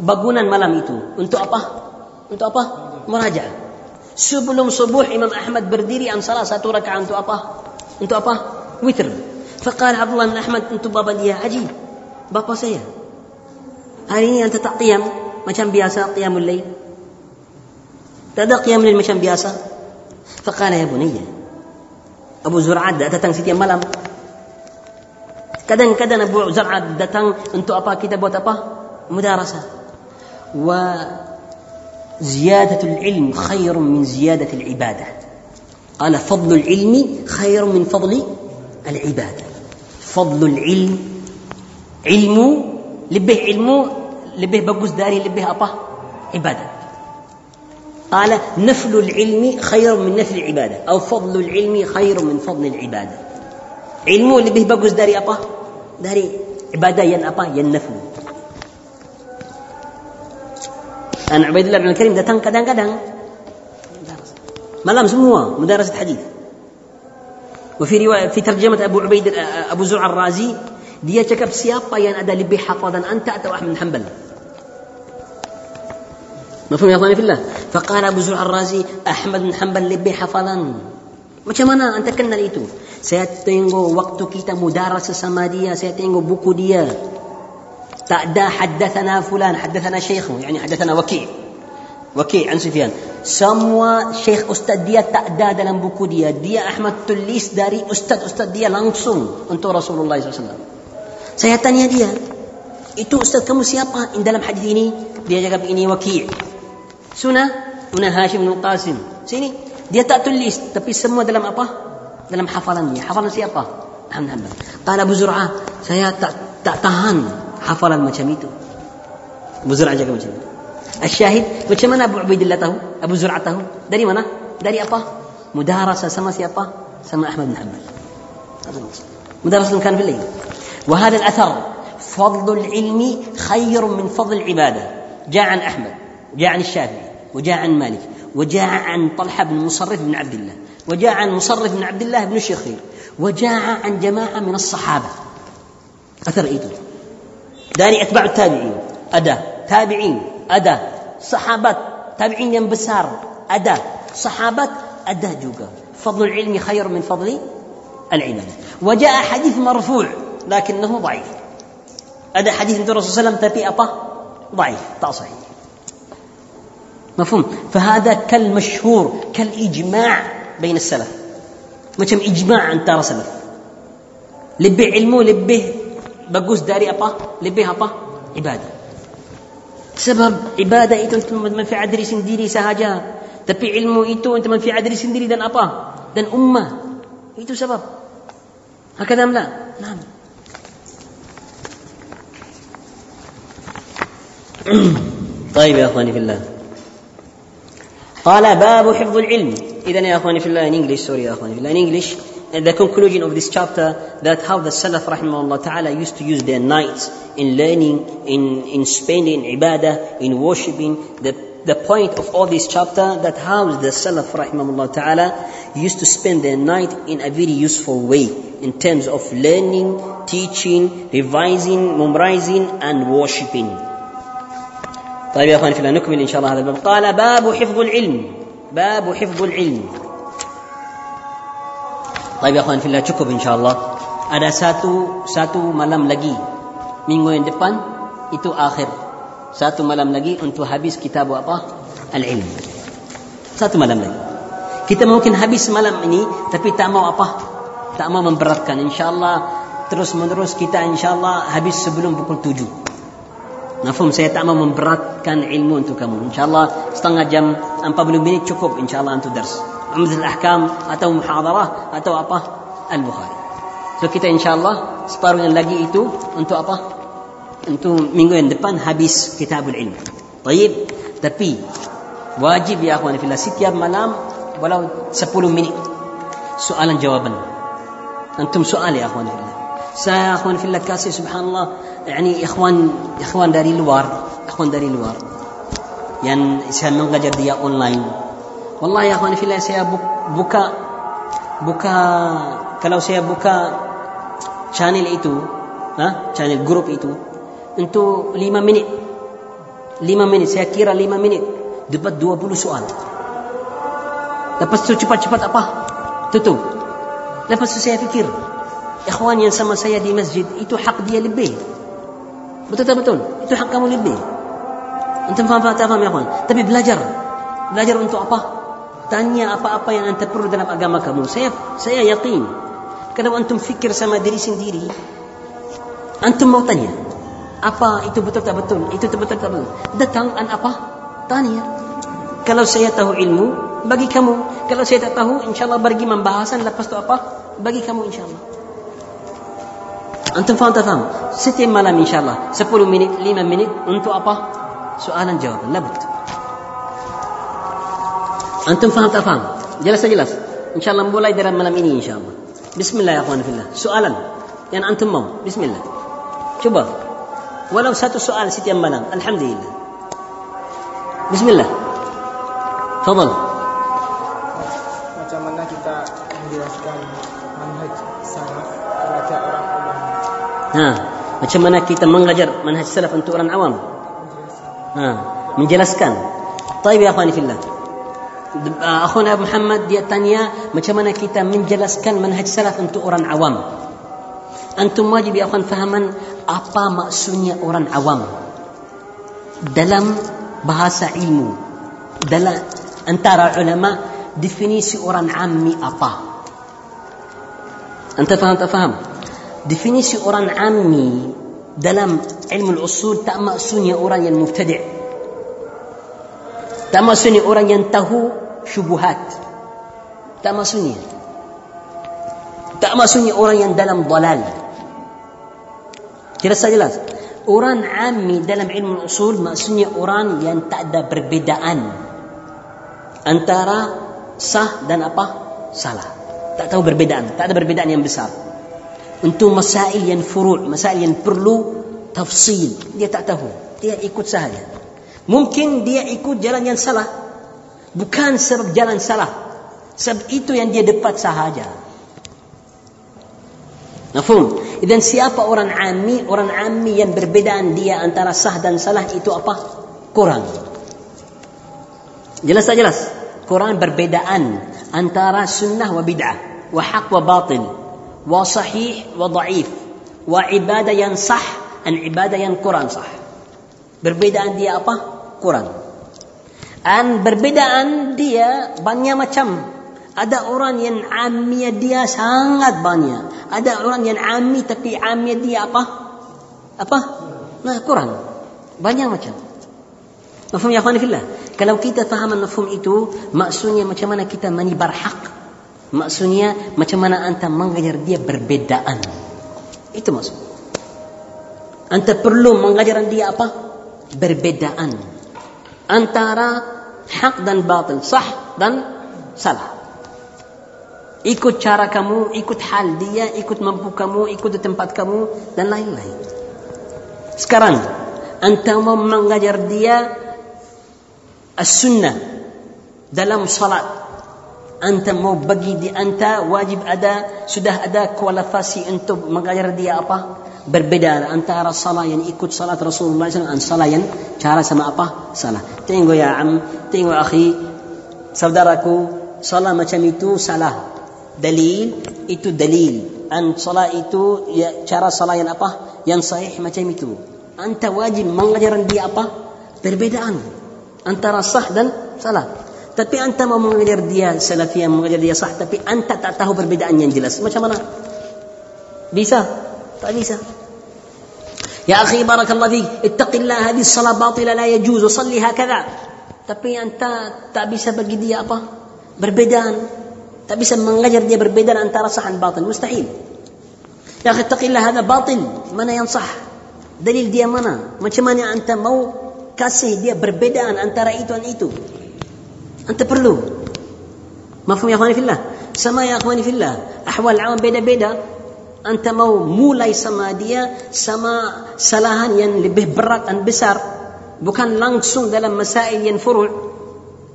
بقونا ملام إيتو. أنتو أبا؟ أنتو أبا؟ مراجعة. سبلوم صبوح إمام أحمد برديري ان صلاة ساتو ركعة. أنتو أبا؟ أنتو أبا؟ وتر. فقال عبد الله بن أحمد أنتو بابا دي عجيب. بابا سيئ Hari anda tak qiyam macam biasa qiyamul lail. Tak ada qiyamul lail macam biasa." Faqala ya bunayya. Abu Zur'ad datang setiap malam. Kadang-kadang Abu Zur'ad datang untuk apa? Kita buat apa? Mudarasah. وزيادة العلم خير من زيادة العبادة قال فضل العلم خير من فضل العبادة فضل العلم علم لبه علمه لبه بقوز داري لبه أطه عبادة. قال نفل العلم خير من نفل العبادة أو فضل العلم خير من فضل العبادة. علمه اللي به بقوز داري أطه داري عبادة ين أطه ين نفل أنا عبيد الله بن الكريم ده تن كدن كدن ملام سموها مدارسة حديث. وفي رواية في ترجمة أبو عبيد أبو زرع الرازي Dia cakap siapa yang ada lebih hafadan anta atau Ahmad Hanbal? Mafhum ya akhwani fillah? Faqala Abu Zur'a Ar-Razi, Ahmad bin Hanbal lebih hafadan. Macam mana anta kenal itu? Saya tengok waktu kita mudaras sama dia, saya tengok buku dia. Tak ada haddathana fulan, haddathana syekhu, yani haddathana wakil. Wakil an Sufyan. Semua syekh ustaz dia tak ada dalam buku dia. Dia Ahmad tulis dari ustaz-ustaz dia langsung untuk Rasulullah SAW. Saya tanya dia, itu Ustaz kamu siapa? Dalam hadis ini dia jaga ini wakil. Sunnah sunah Hashim bin Qasim. Sini dia tak tulis tapi semua dalam apa? Dalam hafalannya. Hafalan siapa? Ahmad Hanbal. Abu Zur'ah, saya tak tak tahan hafalan macam itu. Abu Zur'ah jaga macam itu. Asyahid, macam mana Abu Ubaidillah tahu? Abu Zur'ah tahu? Dari mana? Dari apa? Mudarasa sama siapa? Sama Ahmad bin Hanbal. Mudarasa kan fil وهذا الأثر فضل العلم خير من فضل العبادة. جاء عن أحمد جاء عن الشافعي وجاء عن مالك وجاء عن طلحة بن مصرف بن عبد الله وجاء عن مصرف بن عبد الله بن الشخير وجاء عن جماعة من الصحابة. أثر إيده atba'ut tabi'in ada tabi'in ada sahabat tabi'in yang besar ada sahabat ada juga fadlul ilmi khair min fadli al-ibadah وجاء حديث مرفوع. لكنه ضعيف. هذا حديث النبي صلى الله عليه وسلم تبي أبا؟ ضعيف صحيح. مفهوم؟ فهذا كالمشهور كالإجماع بين السلف. مثل إجماع أن ترى سلف لبه علمه لبه بقوس داري أبا؟ لبه أبا؟ عبادة. سبب عبادة إيتو أنت من في عدري سنديري سهجة تبي علمه إيتو أنت من في عدري سنديري دن أبا دن أمة. إيتو سبب. هكذا أم لا؟ نعم. طيب يا اخواني في الله قال باب حفظ العلم اذا يا اخواني في الله in English sorry يا اخواني في الله in English the conclusion of this chapter that how the Salaf rahimahullah ta'ala used to use their nights in learning, in, in spending ibadah, in worshipping. The, the point of all this chapter that how the Salaf rahimahullah ta'ala used to spend their night in a very useful way in terms of learning, teaching, revising, memorizing and worshipping. طيب يا اخواني فينا نكمل ان شاء الله هذا الباب قال باب حفظ العلم باب حفظ العلم طيب ya akhwan fillah cukup insyaallah. Ada satu satu malam lagi minggu yang depan itu akhir. Satu malam lagi untuk habis kitab apa? Al-ilm. Satu malam lagi. Kita mungkin habis malam ini tapi tak mau apa? Tak mau memberatkan insyaallah terus menerus kita insyaallah habis sebelum pukul 7. Mafhum saya tak mau memberatkan ilmu untuk kamu. Insyaallah setengah jam 40 menit cukup insyaallah untuk dars. Umdul Ahkam atau muhadarah atau apa? Al-Bukhari. So kita insyaallah separuh yang lagi itu untuk apa? Untuk minggu yang depan habis kitabul ilmu. Baik, tapi wajib ya akhwan fillah setiap malam walau 10 menit soalan jawaban. Antum soal ya akhwan fillah. Saya akhwan fillah kasih subhanallah yani ikhwan ikhwan dari luar, ikhwan dari luar yang saya mengajar dia online Wallahi ya akhwani fillah saya buka buka kalau saya buka channel itu, ha? channel grup itu untuk lima minit. Lima minit, saya kira lima minit dapat dua puluh soal. Lepas itu cepat-cepat apa? Tutup. Lepas itu saya fikir, ikhwan yang sama saya di masjid itu hak dia lebih. Betul tak betul? Itu hak kamu lebih. Antum faham tak faham ya ikhwan? Tapi belajar. Belajar untuk apa? Tanya apa-apa yang anda perlu dalam agama kamu. Saya saya yakin. Kalau antum fikir sama diri sendiri, antum mau tanya. Apa itu betul tak betul? Itu betul tak betul? Datang an apa? Tanya. Kalau saya tahu ilmu, bagi kamu. Kalau saya tak tahu, insyaAllah pergi membahasan. Lepas itu apa? Bagi kamu insyaAllah. Antum faham tak faham? Setiap malam insyaAllah. 10 minit, 5 minit. Untuk apa? Soalan jawaban. Labut. Antum faham tak faham? Jelas tak jelas? InsyaAllah mulai dari malam ini insyaAllah. Bismillah ya akhwan fillah. Soalan yang antum mau. Bismillah. Cuba. Walau satu soal setiap malam. Alhamdulillah. Bismillah. Fadal. Ha. Macam mana kita mengajar manhaj salaf untuk orang awam? Ha. Menjelaskan. Taib ya akhwani fillah. Ah, Akhuna Muhammad dia tanya macam mana kita menjelaskan manhaj salaf untuk orang awam. Antum wajib ya akhwan fahaman apa maksudnya orang awam dalam bahasa ilmu dalam antara ulama definisi orang ammi apa? Anta faham tak faham? Definisi orang ammi dalam ilmu usul tak maksudnya orang yang mubtadi' tak maksudnya orang yang tahu syubuhat tak maksudnya. Tak maksudnya orang yang dalam dalal. Jelas jelas. Orang ammi dalam ilmu usul maksudnya orang yang tak ada perbedaan antara sah dan apa? Salah. Tak tahu perbedaan. Tak ada perbedaan yang besar untuk masail yang furu' masail yang perlu tafsil dia tak tahu dia ikut sahaja mungkin dia ikut jalan yang salah bukan sebab jalan salah sebab itu yang dia dapat sahaja Mafhum? Dan siapa orang ami? Orang ami yang berbedaan dia antara sah dan salah itu apa? Quran. Jelas tak jelas? Quran berbedaan antara sunnah wa bid'ah, wa haq wa batil, wa sahih wa dhaif, wa ibadah yang sah dan ibadah yang Quran sah. Berbedaan dia apa? Quran. Dan berbedaan dia banyak macam. Ada orang yang amnya dia sangat banyak. Ada orang yang ami tapi amnya dia apa? Apa? Nah, Quran. Banyak macam. Mafhum ya akhwani fillah. Kalau kita faham mafhum itu, maksudnya macam mana kita menibar hak. Maksudnya macam mana anta mengajar dia berbedaan. Itu maksud. Anta perlu mengajar dia apa? Berbedaan. Antara hak dan batil, sah dan salah. Ikut cara kamu, ikut hal dia, ikut mampu kamu, ikut tempat kamu dan lain-lain. Sekarang, anta mau mengajar dia as-sunnah dalam salat. Anta mau bagi di anta wajib ada sudah ada kualifikasi untuk mengajar dia apa? Berbeda antara salat yang ikut salat Rasulullah SAW dan salat yang cara sama apa? Salah. Tengok ya am, tengok akhi, saudaraku, salat macam itu salah. dalil itu dalil an salat itu ya, cara salat yang apa yang sahih macam itu anta wajib mengajaran dia apa perbedaan antara sah dan salah tapi anta mau mengajar dia salafiyah mengajar dia sah tapi anta tak tahu perbedaan yang jelas macam mana bisa tak bisa يا أخي بارك الله فيك اتق الله هذه الصلاة باطلة لا يجوز صلي هكذا tapi anta tak bisa bagi dia apa berbedaan tak bisa mengajar dia berbeda antara sah dan batil mustahil ya akhi taqillah hada batil mana yang sah dalil dia mana macam mana anta mau kasih dia perbedaan antara itu dan itu anta perlu. Mafhum ya akhwani fillah? Sama ya akhwani fillah. Ahwal awam beda-beda. Anta mau mulai sama dia sama salahan yang lebih berat dan besar. Bukan langsung dalam masail yang furu'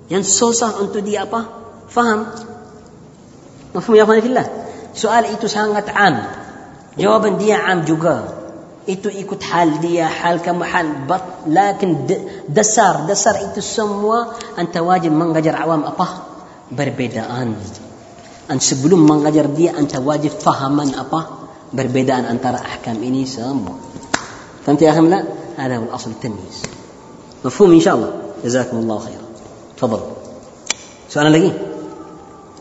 yang susah untuk dia apa? Faham? Mafhum ya akhwani fillah? Soal itu sangat am. Jawaban dia am juga Itu ikut hal dia, hal kamu hal. But, lakin d- dasar, dasar itu semua anta wajib mengajar awam apa? Berbedaan. Dan sebelum mengajar dia, anta wajib fahaman apa? Berbedaan antara ahkam ini semua. فهمت يا اخي لا؟ هذا هو الاصل التمييز. مفهوم ان شاء الله. جزاكم الله خيرا. تفضل. سؤال lagi?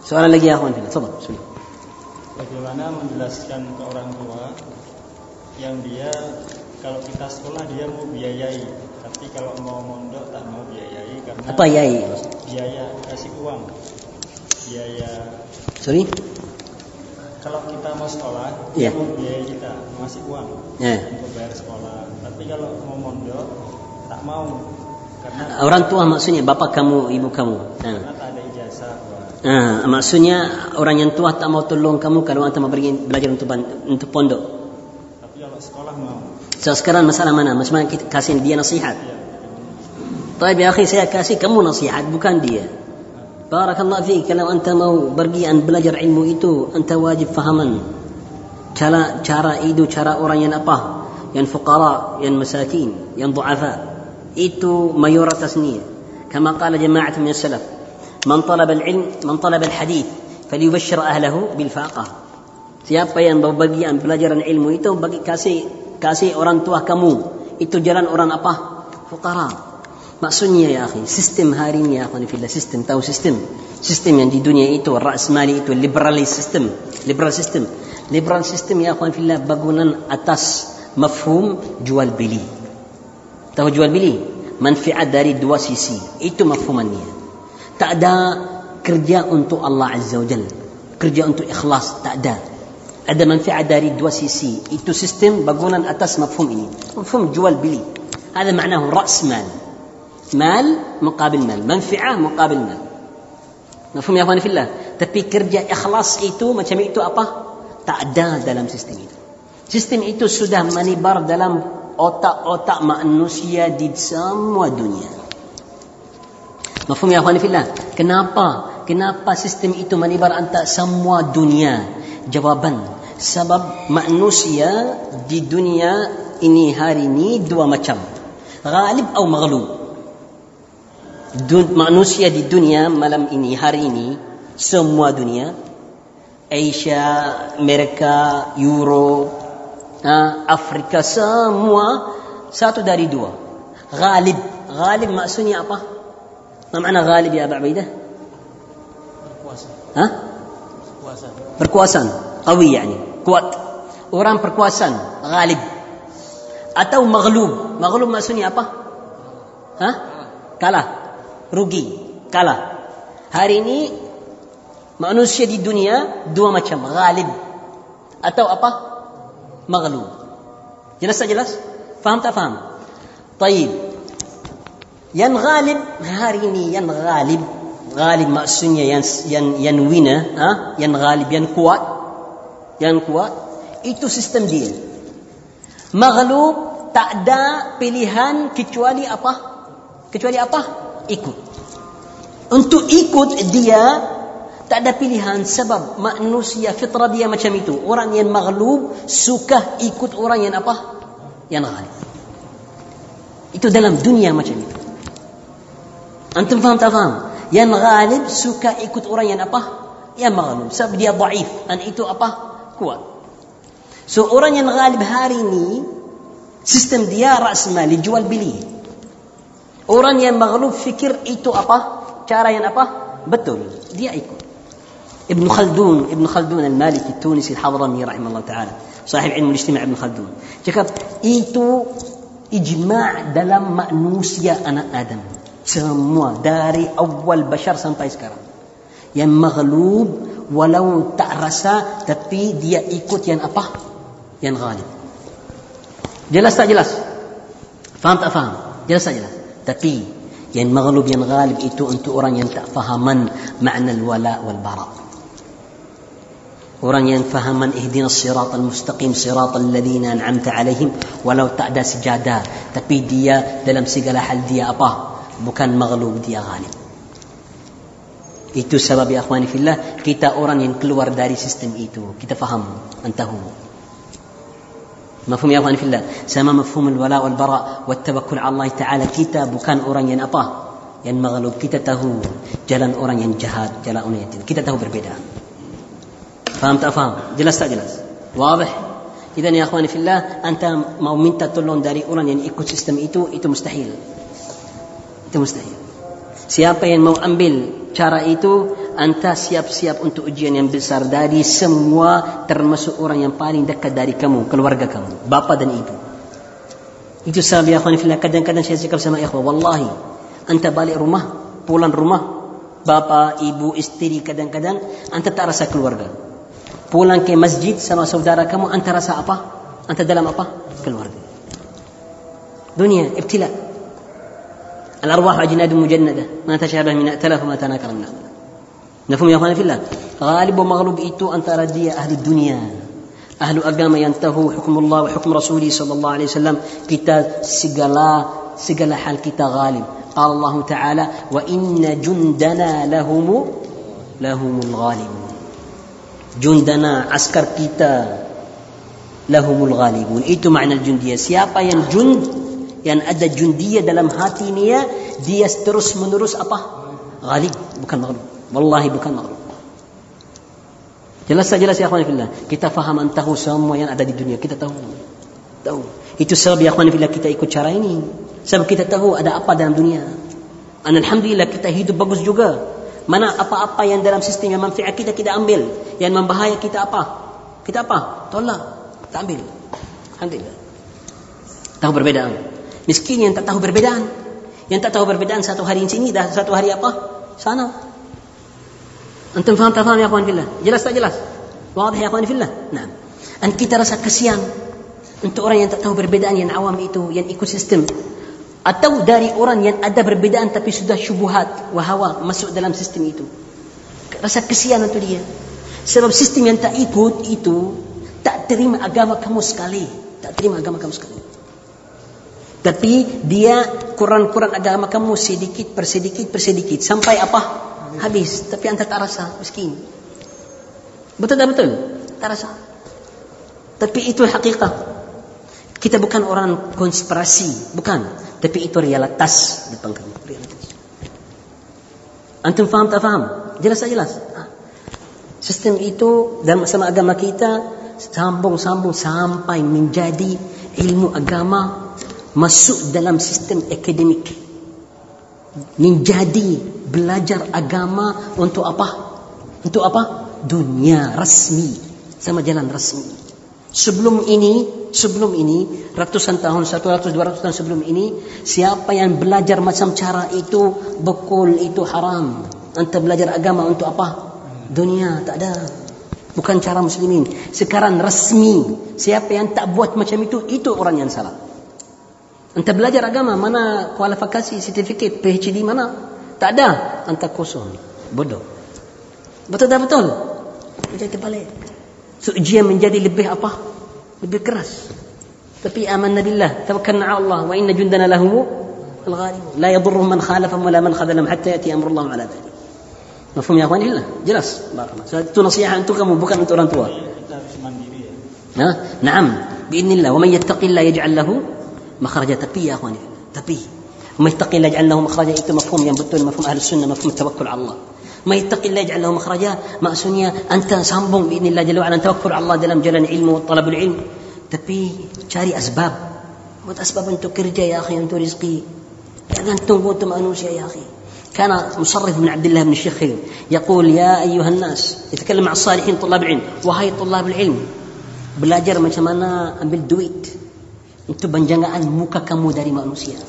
Soalan lagi ya akhwan fillah. Tafadhal. Bismillah. Bagaimana menjelaskan ke orang tua yang dia kalau kita sekolah dia mau biayai, tapi kalau mau mondok tak mau biayai karena Apa yai? biaya kasih uang, biaya Sorry? kalau kita mau sekolah dia mau biayai kita ngasih uang Ya. untuk bayar sekolah, tapi kalau mau mondok tak mau karena Orang tua maksudnya bapak kamu, ibu kamu. Ha. karena tak ada ijazah Ha, maksudnya orang yang tua tak mau tolong kamu kalau mau pergi belajar untuk untuk pondok. تذكر مسألة منا مش من كاسين دي نصيحة طيب يا أخي سيا كاسي كم نصيحة بكان دي بارك الله فيك لو أنت مو برقي أن بلجر علم إتو أنت واجب فهما كلا شارا إيدو شارا أورا ين أبا ين فقراء ين مساكين ين ضعفاء إتو ما يرى تسنية كما قال جماعة من السلف من طلب العلم من طلب الحديث فليبشر أهله بالفاقة Siapa yang berbagi pelajaran ilmu itu bagi kasih kasih orang tua kamu itu jalan orang apa? Fuqara. Maksudnya ya akhi, sistem hari ini ya fillah, sistem tahu sistem. Sistem yang di dunia itu rasmali itu liberalis system, liberal system. Liberal system ya akhwani fillah bangunan atas mafhum jual beli. Tahu jual beli? Manfaat dari dua sisi. Itu mafhumannya. Tak ada kerja untuk Allah Azza wa Jal. Kerja untuk ikhlas. Tak ada ada manfaat dari dua sisi. Itu sistem bangunan atas mafhum ini. Mafhum jual beli. Ada maknanya ras mal. Mal muqabil mal. Manfaat muqabil mal. Mafhum ya akhwani fillah. Tapi kerja ikhlas itu macam itu apa? Tak ada dalam sistem itu. Sistem itu sudah menibar dalam otak-otak manusia di semua dunia. Mafhum ya akhwani fillah. Kenapa? Kenapa sistem itu menibar antara semua dunia? Jawaban sebab manusia di dunia ini hari ini dua macam. Ghalib atau maghlub. Manusia di dunia malam ini, hari ini, semua dunia, Asia, Amerika, Euro, Afrika, semua satu dari dua. Ghalib. Ghalib maksudnya apa? Ma makna ghalib ya Abu Abaidah? Berkuasa. Ha? Berkuasa. Perkuasaan. Qawi yani kuat. Orang perkuasan, ghalib. Atau maghlub. Maghlub maksudnya apa? Hah? Kalah. Rugi. Kalah. Hari ini manusia di dunia dua macam. Ghalib. Atau apa? Maghlub. Jelas tak jelas? Faham tak faham? Taib. Yang ghalib hari ini yang ghalib ghalib maksudnya yang yang yang winner, ha? yang ghalib yang kuat yang kuat itu sistem dia maghlub tak ada pilihan kecuali apa kecuali apa ikut untuk ikut dia tak ada pilihan sebab manusia fitrah dia macam itu orang yang maghlub suka ikut orang yang apa yang ghalib itu dalam dunia macam itu Antum faham tak faham? Yang ghalib suka ikut orang yang apa? Yang maghlub. Sebab dia daif. Dan itu apa? Kuat. So orang yang ghalib hari ini, sistem dia ras mali, jual beli. Orang yang maghlub fikir itu apa? Cara yang apa? Betul. Dia ikut. ابن خلدون ابن خلدون المالكي التونسي الحضرمي رحمه الله تعالى صاحب علم الاجتماع ابن خلدون cakap itu ijma' dalam manusia anak Adam semua dari awal bashar sampai sekarang yang maghlub walau tak rasa tapi dia ikut yang apa? Yang ghalib. Jelas tak jelas? Faham tak faham? Jelas tak jelas? Tapi yang maghlub yang ghalib itu untuk orang yang tak fahaman makna wala wal bara orang yang fahaman ihdinas siratal mustaqim siratal ladzina an'amta alaihim walau tak ada sejadah tapi dia dalam segala hal dia apa? Bukan maghlub dia ghalib Itu sebab ya akhwani fillah kita orang yang keluar dari sistem itu. Kita faham, antahu. Mafhum ya akhwani fillah. Sama mafhum al-wala wal bara wa tawakkul Allah Taala kita bukan orang yang apa? Yang maghlub. Kita tahu jalan orang yang jahat, jalan orang yang tidak. Kita tahu berbeda. Faham tak faham? Jelas tak jelas? Wadih? Idan ya akhwani fillah, anta mau minta tolong dari orang yang ikut sistem itu, itu mustahil. Itu mustahil. Siapa yang mau ambil cara itu, anta siap-siap untuk ujian yang besar dari semua termasuk orang yang paling dekat dari kamu, keluarga kamu, bapa dan ibu. Itu sebab ya fillah, kadang-kadang saya cakap sama ikhwah, wallahi, anta balik rumah, pulang rumah, bapa, ibu, istri kadang-kadang, anta tak rasa keluarga. Pulang ke masjid sama saudara kamu, anta rasa apa? Anta dalam apa? Keluarga. Dunia, ibtila. الأرواح أجناد مجندة. ما تشابه من أتلف وما تناكر من نفهم يا أخواني في الله؟ غالب ومغلوب إيتو أن تردي أهل الدنيا. أهل أقام ينتهوا حكم الله وحكم رسوله صلى الله عليه وسلم. كتا سقلا سقلا حال كتا غالب. قال الله تعالى وإن جندنا لهم لهم الغالب. جندنا عسكر كتا لهم الغالبون. إيتو معنى الجندية. سيابا ين جند ada jundia dalam hati dia dia terus menerus apa? Ghalib bukan maghlub wallahi bukan maghlub jelas jelas ya akhwan fillah? Kita faham tahu semua yang ada di dunia. Kita tahu. Tahu. Itu sebab ya akhwan fillah kita ikut cara ini. Sebab kita tahu ada apa dalam dunia. Dan alhamdulillah kita hidup bagus juga. Mana apa-apa yang dalam sistem yang manfaat kita kita ambil. Yang membahaya kita apa? Kita apa? Tolak. Kita ambil. Alhamdulillah. Tahu perbedaan Miskin yang tak tahu perbedaan. Yang tak tahu perbedaan satu hari di sini dan satu hari apa? Sana. Antum faham tak faham ya akhwan fillah? Jelas tak jelas? Wadih ya akhwan fillah? Nah. Dan kita rasa kesian untuk orang yang tak tahu perbedaan yang awam itu, yang ikut sistem. Atau dari orang yang ada perbedaan tapi sudah syubuhat, wahawa masuk dalam sistem itu. Rasa kesian untuk dia. Sebab sistem yang tak ikut itu tak terima agama kamu sekali. Tak terima agama kamu sekali. Tapi dia kurang-kurang agama kamu sedikit persedikit persedikit sampai apa? Habis. Tapi anda tak rasa miskin. Betul tak betul? Tak rasa. Tapi itu hakikat. Kita bukan orang konspirasi, bukan. Tapi itu realitas kamu. Realitas. Antum faham tak faham? Jelas tak jelas? Sistem itu dalam sama agama kita sambung-sambung sampai menjadi ilmu agama masuk dalam sistem akademik menjadi belajar agama untuk apa? Untuk apa? Dunia rasmi sama jalan rasmi. Sebelum ini, sebelum ini, ratusan tahun, satu ratus dua ratus tahun sebelum ini, siapa yang belajar macam cara itu, bekul itu haram. Anda belajar agama untuk apa? Dunia, tak ada. Bukan cara muslimin. Sekarang rasmi. Siapa yang tak buat macam itu, itu orang yang salah. Anda belajar agama mana kualifikasi sertifikat PhD mana? Tak ada. Anda kosong. Bodoh. Betul tak betul? Menjadi terbalik. So ujian menjadi lebih apa? Lebih keras. Tapi amanna billah. Tawakkalna ala Allah. Wa inna jundana lahum al-ghalibun. La yadurruhum man khalafahum wala man khadalam hatta yati amrullah ala dhalik. Mafhum ya akhwan illah? Jelas. So, itu nasihat untuk kamu bukan untuk orang tua. Ha? Naam. Biidnillah. Wa man yattaqillah yaj'al lahu مخرجا تقي يا أخواني تقي وما يتقي الله يجعل له مخرجا itu مفهوم betul مفهوم أهل السنة مفهوم التوكل على الله. ما يتقي الله يجعل له مخرجا maksudnya anta sambung بإذن الله جل وعلا توكل على الله dalam jalan ilmu طلب العلم. tapi cari asbab buat asbab untuk kerja ya akhi untuk rizki jangan tunggu untuk manusia ya akhi كان مصرف بن عبد الله بن الشيخ يقول يا أيها الناس يتكلم مع الصالحين طلاب العلم. وهي طلاب العلم macam mana ambil duit itu penjagaan muka kamu dari manusia.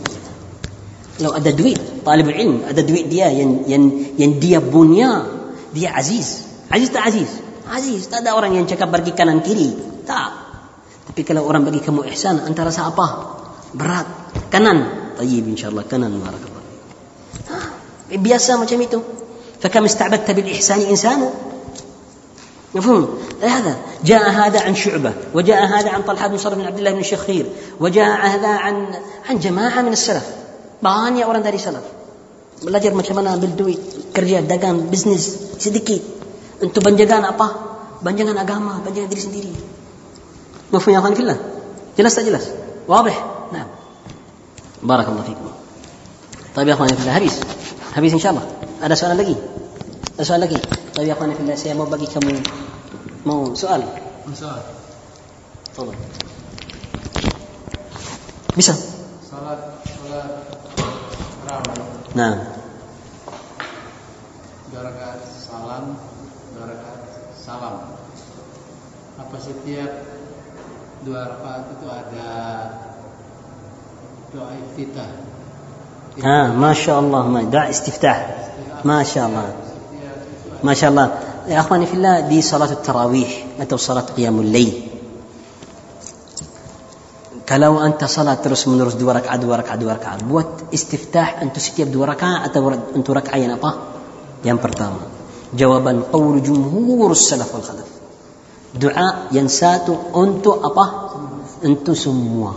Kalau ada duit, talib ilm, ada duit dia yang yang yang dia punya, dia aziz. Aziz tak aziz? Aziz. Tak ada orang yang cakap pergi kanan kiri. Tak. Tapi kalau orang bagi kamu ihsan, anda rasa apa? Berat. Kanan. Tayyib insyaAllah. Kanan. Barakallah. Ha, biasa macam itu. فكم استعبدت بالإحسان إنسانا مفهوم إيه هذا؟ جاء هذا عن شعبة وجاء هذا عن طلحة بن صرف بن عبد الله بن شخير وجاء هذا عن عن جماعة من السلف بانيا أوران داري سلف. بلجر ما شمنا بالدوي كرجة دقان بزنس سدكي أنتو بنجان أبا بنجان أقامة بنجان دري سندري مفهوم يا أخواني كلها الله؟ جلس جلس واضح؟ نعم. بارك الله فيكم. طيب يا أخواني كلها الله هبيس هبيس إن شاء الله. أنا سؤال لكي أنا سؤال لكي Tapi ya fillah, saya mau bagi kamu mau soal. Soal. Tolong. Bisa. Salat salat ramai. Nah. Barakat salam, barakat salam. Apa setiap dua rakaat itu ada doa iftitah? Ah, masya Allah, doa istiftah. Masya Allah. ما شاء الله. يا أخواني في الله دي صلاة التراويح متى صلاه قيام الليل. كلو أنت صلاة ترس من رس دورك عد ورك عد ورك عد بوت استفتاح أن تسكب دورك أنت أنت ورك عين اطا ينبرتام جوابا قول جمهور السلف والخلف. دعاء ينسات أنت اطا أنت سموا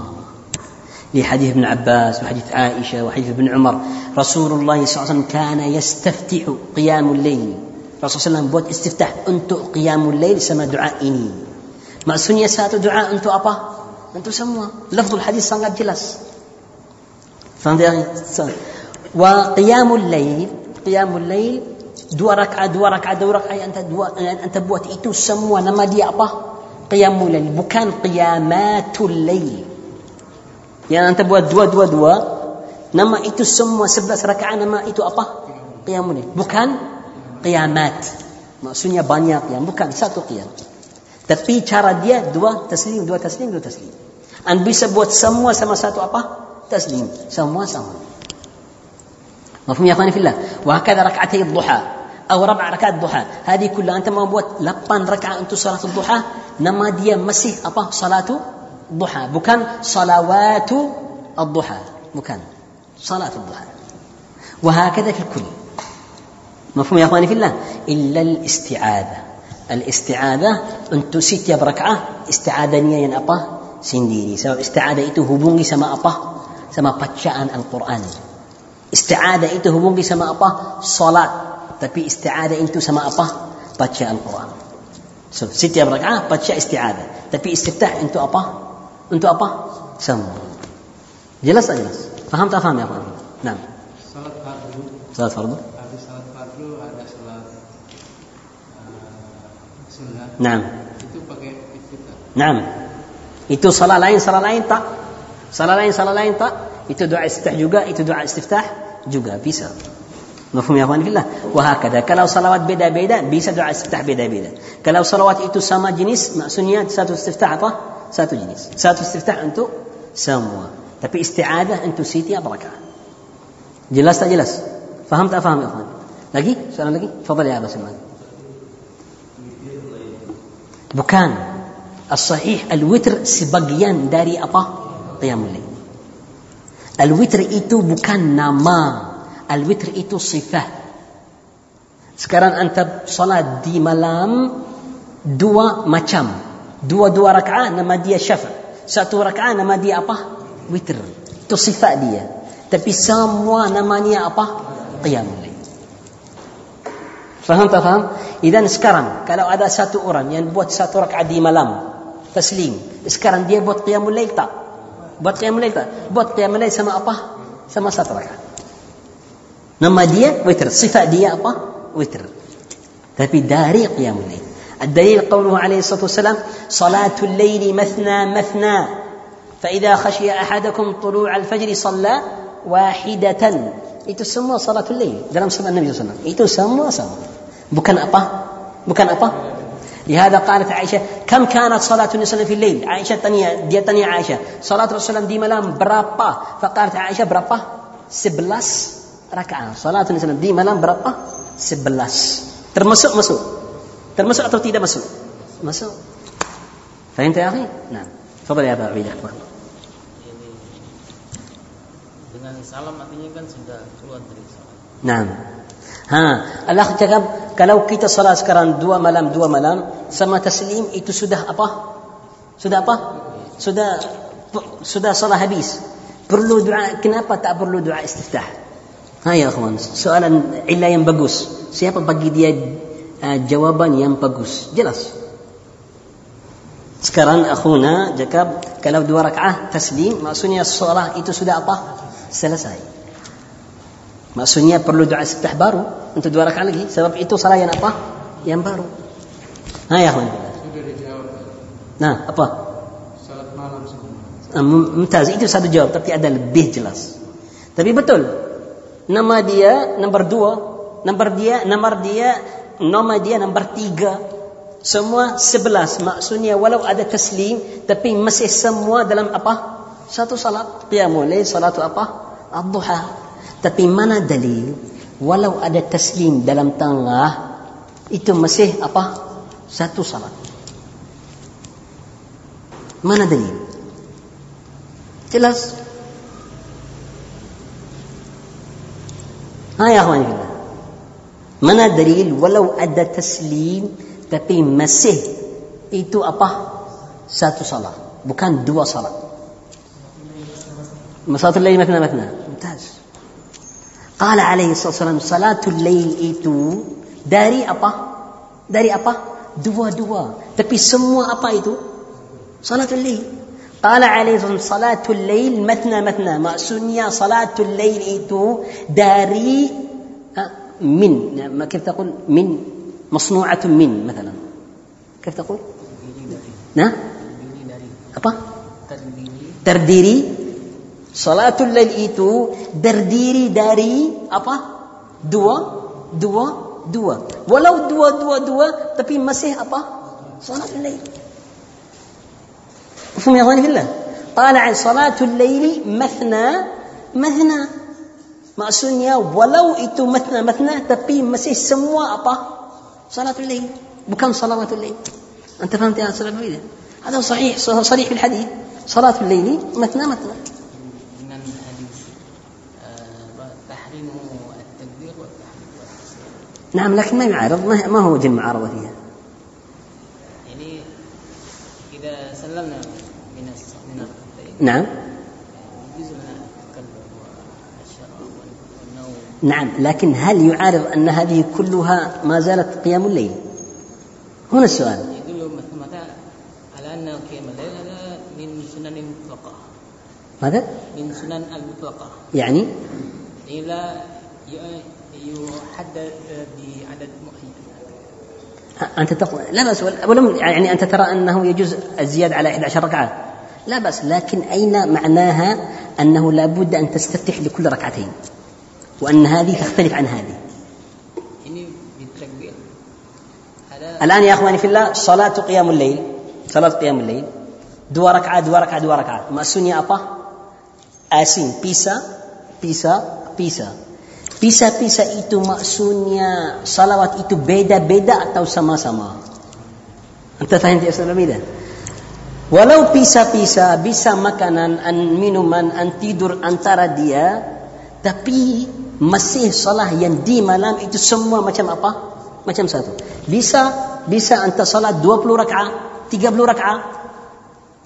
لحديث ابن عباس وحديث عائشة وحديث ابن عمر. رسول الله صلى الله عليه وسلم كان يستفتح قيام الليل. الرسول صلى الله عليه وسلم بوت استفتح انت قيام الليل سما دعاء اني ما سنيا ساعه دعاء انت ابا انتو سموا لفظ الحديث صار جلس وقيام الليل قيام الليل دو ركعة دو ركعة دو ركعة انت دو انت بوت ايتو سموا نما دي ابا قيام الليل بكان قيامات الليل يعني انت بوت دو دو دو نما ايتو سموا سبس ركعة نما ايتو ابا قيام الليل بكان qiyamat maksudnya banyak yang bukan satu qiyam tapi cara dia dua taslim dua taslim dua taslim anda bisa buat semua sama satu apa taslim semua sama مفهوم يا اخواني في الله وهكذا ركعتي الضحى أو ربع ركعات الضحى هذه كلها انت ما buat 8 ركعه انت صلاه الضحى nama dia masih apa salatu ضحى bukan صلوات الضحى bukan صلاة الضحى وهكذا في الكل مفهوم يا اخواني في الله الا الاستعاذة الاستعاذة انتو setiap rakaat isti'adahnya yang apa sendiri sebab isti'adah itu hubungi sama apa sama bacaan Al-Quran isti'adah itu hubungi sama apa salat tapi isti'adah itu sama apa baca Al-Quran so, setiap rakaat baca isti'adah tapi istiftah itu apa untuk apa semua jelas tak jelas faham tak faham ya faham nah Salat fardu, salat fardu nah Itu pakai iftitah. Naam. Itu salat lain, salat lain tak? Salat lain, salat lain tak? Itu doa istiftah juga, itu doa istiftah juga bisa. Mafhum ya akhwan fillah? Wahakada. Kalau salawat beda-beda, bisa doa istiftah beda-beda. Kalau salawat itu sama jenis, maksudnya satu istiftah apa? Satu jenis. Satu istiftah untuk semua. Tapi isti'adah untuk setiap rakaat. Jelas tak jelas? Faham tak faham ya akhwan? Lagi? Soalan lagi? Fadal ya Abah Salman. Bukan. As-sahih al-witr sebagian dari apa? Qiyamul lail. Al-witr itu bukan nama. Al-witr itu sifat. Sekarang anta salat di malam dua macam. Dua-dua rakaat nama dia syafa. Satu rakaat nama dia apa? Witr. Itu sifat dia. Tapi semua namanya apa? Qiyamul. Faham tak faham? Idan sekarang kalau ada satu orang yang buat satu rakaat di malam taslim, sekarang dia buat qiyamul lail tak? Buat qiyamul lail tak? Buat qiyamul lail sama apa? Sama satu rakaat. Nama dia witr, sifat dia apa? Witr. Tapi dari qiyamul lail. الدليل قوله عليه الصلاة والسلام صلاة الليل مثنى مثنى فإذا خشي أحدكم طلوع الفجر صلى واحدة itu semua salatul lail dalam sunnah Nabi SAW itu semua sama bukan apa bukan apa لهذا قالت عائشة كم كانت صلاة النبي صلى الله عليه وسلم في الليل عائشة تنيا dia tanya Aisyah صلاة Rasulullah di malam berapa فقالت عائشة berapa 11 rakaat صلاة النبي SAW di malam berapa 11 termasuk masuk termasuk atau tidak masuk masuk فهمت يا أخي نعم تفضل يا أبا عبيدة salam artinya kan sudah keluar dari salam. Nah. Ha, Allah cakap kalau kita salat sekarang dua malam dua malam sama taslim itu sudah apa? Sudah apa? Sudah sudah salat habis. Perlu doa kenapa tak perlu doa istiftah? Hai ya kawan, soalan ilah yang bagus. Siapa bagi dia uh, jawaban yang bagus? Jelas. Sekarang akhuna cakap kalau dua rakaah taslim maksudnya salat itu sudah apa? Selesai. Maksudnya perlu doa istiftah baru untuk dua rakaat lagi sebab itu salah yang apa? Yang baru. Ha ya akhwan. Nah, apa? Salat malam. Ah, mum- Mumtaz itu satu jawab tapi ada lebih jelas. Tapi betul. Nama dia nombor dua, nombor dia, nomor dia, nama dia nombor tiga. Semua sebelas. Maksudnya walau ada taslim tapi masih semua dalam apa? Satu salat. Qiyamul lail, salatu apa? Ad-duha. Tapi mana dalil? Walau ada taslim dalam tengah itu masih apa? Satu salat. Mana dalil? Jelas. Ha ya akhwani. Mana dalil walau ada taslim tapi masih itu apa? Satu salat, bukan dua salat. صلاة الليل مثنى مثنى ممتاز. قال عليه الصلاة والسلام صلاة الليل itu dari apa? Dari apa? Dua-dua. Tapi semua apa itu? Salatul Lail. قال عليه الصلاة والسلام صلاة الليل مثنى مثنى maksudnya صلاة الليل itu dari ها، من ما كيف تقول من مصنوعة من مثلا كيف تقول نعم apa? Terdiri Salatul Lail itu terdiri dari apa? Dua, dua, dua. Walau dua, dua, dua, tapi masih apa? Salatul Lail. اخواني في الله قال عن صلاة الليل مثنى مثنى maksudnya walau itu matna matna tapi masih semua apa salatul lail bukan salawatul lail انت فهمت يا أستاذ عبيده هذا صحيح صريح في الحديث صلاة الليل مثنى مثنى dengan hadis eh, apa, tahrimu at-takbir wa tahrim wa taslim. نعم لكن ما يعارض ما هو وجه المعارضة فيها. sallamna min as- min ar-rak'atayn. نعم. نعم لكن هل يعارض أن هذه كلها ما زالت قيام الليل؟ هنا السؤال. يدل على أن قيام الليل هذا من سنن المطلقة. ماذا؟ من سنن المطلقة. يعني؟ إلى ي- يحدد أنت تقول لا بأس ولم يعني أنت ترى أنه يجوز الزيادة على 11 ركعة لا بأس لكن أين معناها أنه لا بد أن تستفتح لكل ركعتين وأن هذه تختلف عن هذه الآن يا أخواني في الله صلاة قيام الليل صلاة قيام الليل دوا ركعة دوا ركعة دوا ركعة maksudnya apa asing pisa pisa pisa pisa-pisa itu maksudnya salawat itu beda-beda atau sama-sama Anta faham ya Ustaz Hamida? Walau pisa-pisa bisa makanan, an minuman, an tidur antara dia, tapi masih salah yang di malam itu semua macam apa? Macam satu. Bisa bisa anta salat 20 rakaat, 30 rakaat.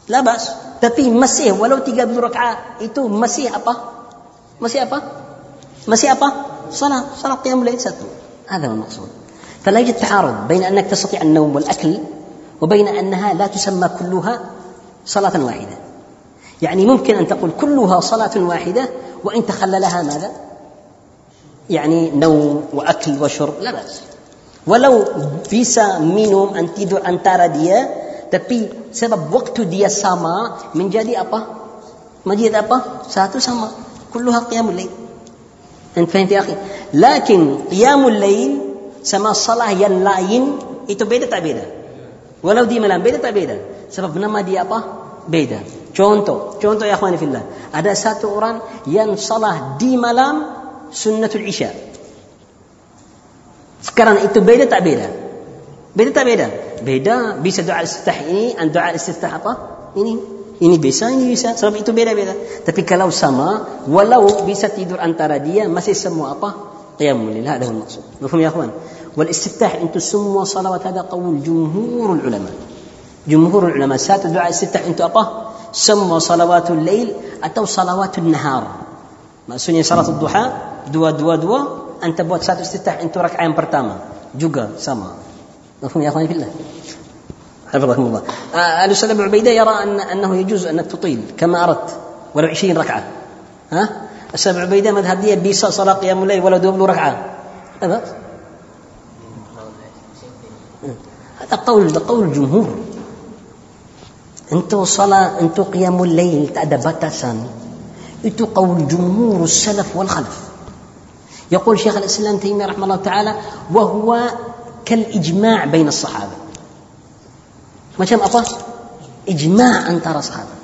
La bas. Tapi masih walau 30 rakaat itu masih apa? Masih apa? Masih apa? صلاة صلاة قيام الليل ساتو هذا هو المقصود فلا يوجد تعارض بين أنك تستطيع النوم والأكل وبين أنها لا تسمى كلها صلاة واحدة يعني ممكن أن تقول كلها صلاة واحدة وإن تخللها ماذا؟ يعني نوم وأكل وشرب لا بأس ولو bisa minum an tidur antara dia tapi sebab waktu dia sama menjadi apa? menjadi apa? satu sama كلها قيام الليل Yang fahim ya akhi? Lakin qiyamul lail sama salah yang lain itu beda tak beda? Walau di malam beda tak beda? Sebab nama dia apa? Beda. Contoh, contoh ya akhwani fillah. Ada satu orang yang salah di malam sunnatul isya. Sekarang itu beda tak beda? Beda tak beda? Beda. Bisa doa istiftah ini, doa istiftah apa? Ini ini bisa, ini bisa. Sebab itu beda-beda. Tapi kalau sama, walau bisa tidur antara dia, masih semua apa? Qiyamul lillah adalah maksud. Mufhum ya akhwan? Wal istiftah itu semua salawat ada qaul jumhurul ulama. Jumhurul ulama satu doa istiftah itu apa? Semua salawatul lail atau salawatul nahar. Maksudnya salat duha dua-dua-dua anta buat satu istiftah itu rakaat yang pertama juga sama. Mufhum ya akhwan billah. حفظكم الله. آه الاستاذ ابو عبيده يرى ان أنه يجوز انك تطيل كما أردت ولو 20 ركعة. ها؟ الاستاذ ابو عبيده مذهب دي بيسا صلاة قيام الليل ولا دوبل ركعة. لا بأس. هذا قول ده قول الجمهور. انتو صلاة انتو قيام الليل ada batasan. Itu قول جمهور السلف والخلف. يقول شيخ الإسلام تيمية رحمه الله تعالى وهو كالإجماع بين الصحابة. Macam apa? Ijma' antara sahabat.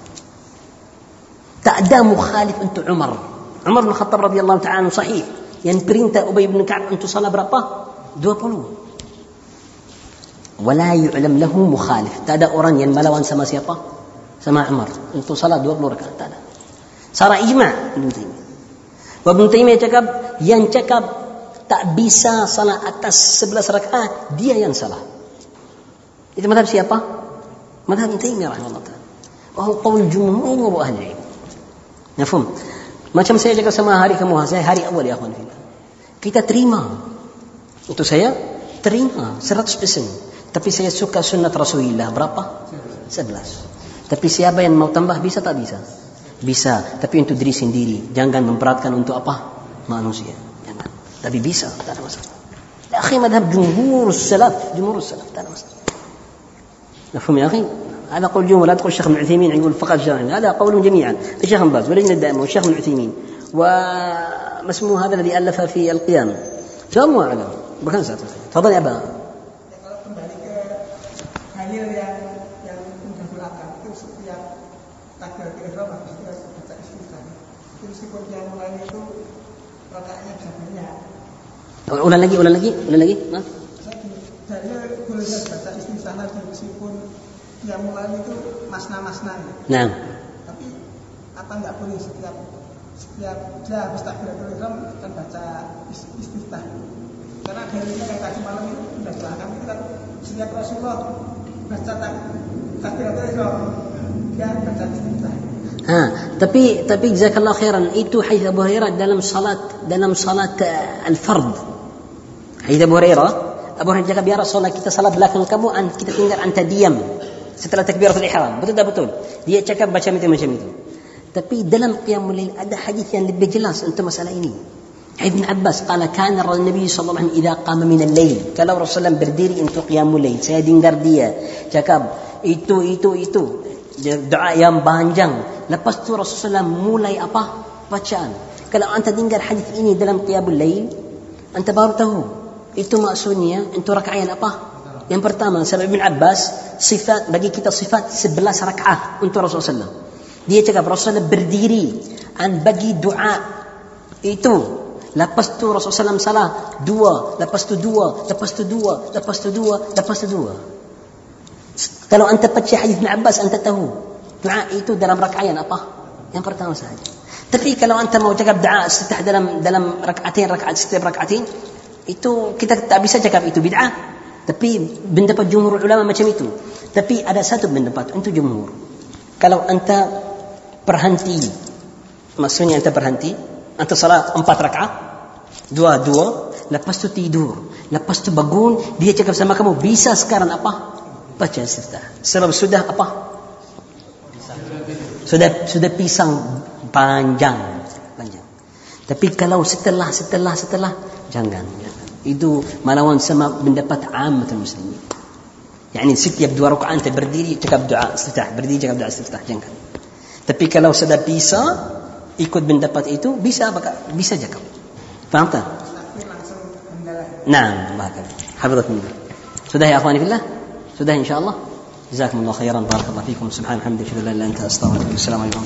Tak ada mukhalif untuk Umar. Umar bin Khattab radhiyallahu ta'ala sahih. Yang perintah Ubay bin Ka'ab untuk salat berapa? 20. Wala yu'lam lahu mukhalif. Tak ada orang yang melawan sama siapa? Sama Umar. Untuk salat 20 rakaat. Tak ada. Secara ijma' Ibn Taimiyah. Ibn Taimiyah cakap, yang cakap tak bisa salat atas 11 rakaat, dia yang salah. Itu madhab siapa? Madhab Ibn Taimiyah rahimahullah ta'ala. Wahyu qaul jumhur ahli ilm. Mafhum? Macam saya jaga sama hari kamu, saya hari awal ya akhwan fillah. Kita terima. Untuk saya terima 100%. Tapi saya suka sunnat Rasulullah berapa? 11. Tapi siapa yang mau tambah bisa tak bisa? Bisa, tapi untuk diri sendiri. Jangan memperatkan untuk apa? Manusia. Tapi bisa, tak ada masalah. Madhab jumhur salaf, jumhur salaf. مفهوم يا أخي؟ هذا قول جمهور لا تقول الشيخ ابن عثيمين يقول فقط جرائم هذا قول جميعا. الشيخ ابن باز واللجنه الدائمه والشيخ ابن عثيمين. ومسموه هذا الذي ألف في القيامة. جمع على بكم ساعة. تفضل يا أبا. Ulang lagi, ulang lagi, ulang lagi. Maaf. Baca yang mulai itu masna-masna. Ya. Nah. Tapi apa nggak boleh setiap setiap sudah habis takbiratul ihram kan baca istiftah. Karena dari yang tadi malam itu sudah jelaskan itu kan setiap Rasulullah baca takbiratul ihram dia baca istiftah. Ha, tapi tapi jazakallah khairan itu hadis Abu Hurairah dalam salat dalam salat uh, al-fard. Hadis Abu Hurairah Abu Hurairah jaga ya Rasulullah kita salat belakang kamu an, kita tinggal anta diam setelah takbiratul ihram. Betul tak betul? Dia cakap macam itu macam itu. Tapi dalam qiyamul lail ada hadis yang lebih jelas untuk masalah ini. Ibn Abbas qala kana Nabi sallallahu alaihi wasallam idza qama min al-lail. Kalau Rasulullah berdiri untuk qiyamul lail, saya dengar dia cakap itu itu itu doa yang panjang. Lepas tu Rasulullah mulai apa? Bacaan. Kalau anda dengar hadis ini dalam qiyamul lail, anda baru tahu itu maksudnya itu rakaat apa? Yang pertama sebab Ibn Abbas sifat bagi kita sifat 11 rakaat untuk Rasulullah dia cakap Rasulullah berdiri dan bagi doa itu Lepas tu Rasulullah salah dua, lepas tu dua, lepas tu dua, lepas tu dua, lepas tu dua. Kalau anda baca hadis Ibn Abbas, anda tahu doa itu dalam rakaat apa? Yang pertama saja. Tapi kalau anda mau cakap doa setelah dalam dalam rakaatin rakaat setiap rakaatin itu kita tak bisa cakap itu bid'ah. Tapi pendapat jumhur ulama macam itu. Tapi ada satu pendapat untuk jumhur. Kalau anda berhenti, maksudnya anda berhenti, anda salat empat rakaat, dua dua, lepas tu tidur, lepas tu bangun, dia cakap sama kamu bisa sekarang apa? Baca istiftah. Sebab sudah apa? Sudah sudah pisang panjang, panjang. Tapi kalau setelah setelah setelah jangan. jangan. يدو ما لوان سما بندبت عامة المسلمين يعني ست يبدو ركعة أنت برديري تكب دعاء استفتاح برديري تكب دعاء استفتاح جنك تبي كلو سدا بيسا يكود بندبت إيتو بيسا بكا بيسا جك فهمت نعم الله أكبر. حفظك من الله سده يا أخواني في الله سده إن شاء الله جزاكم الله خيرا بارك الله فيكم سبحان الحمد لله أنت أستغفرك السلام عليكم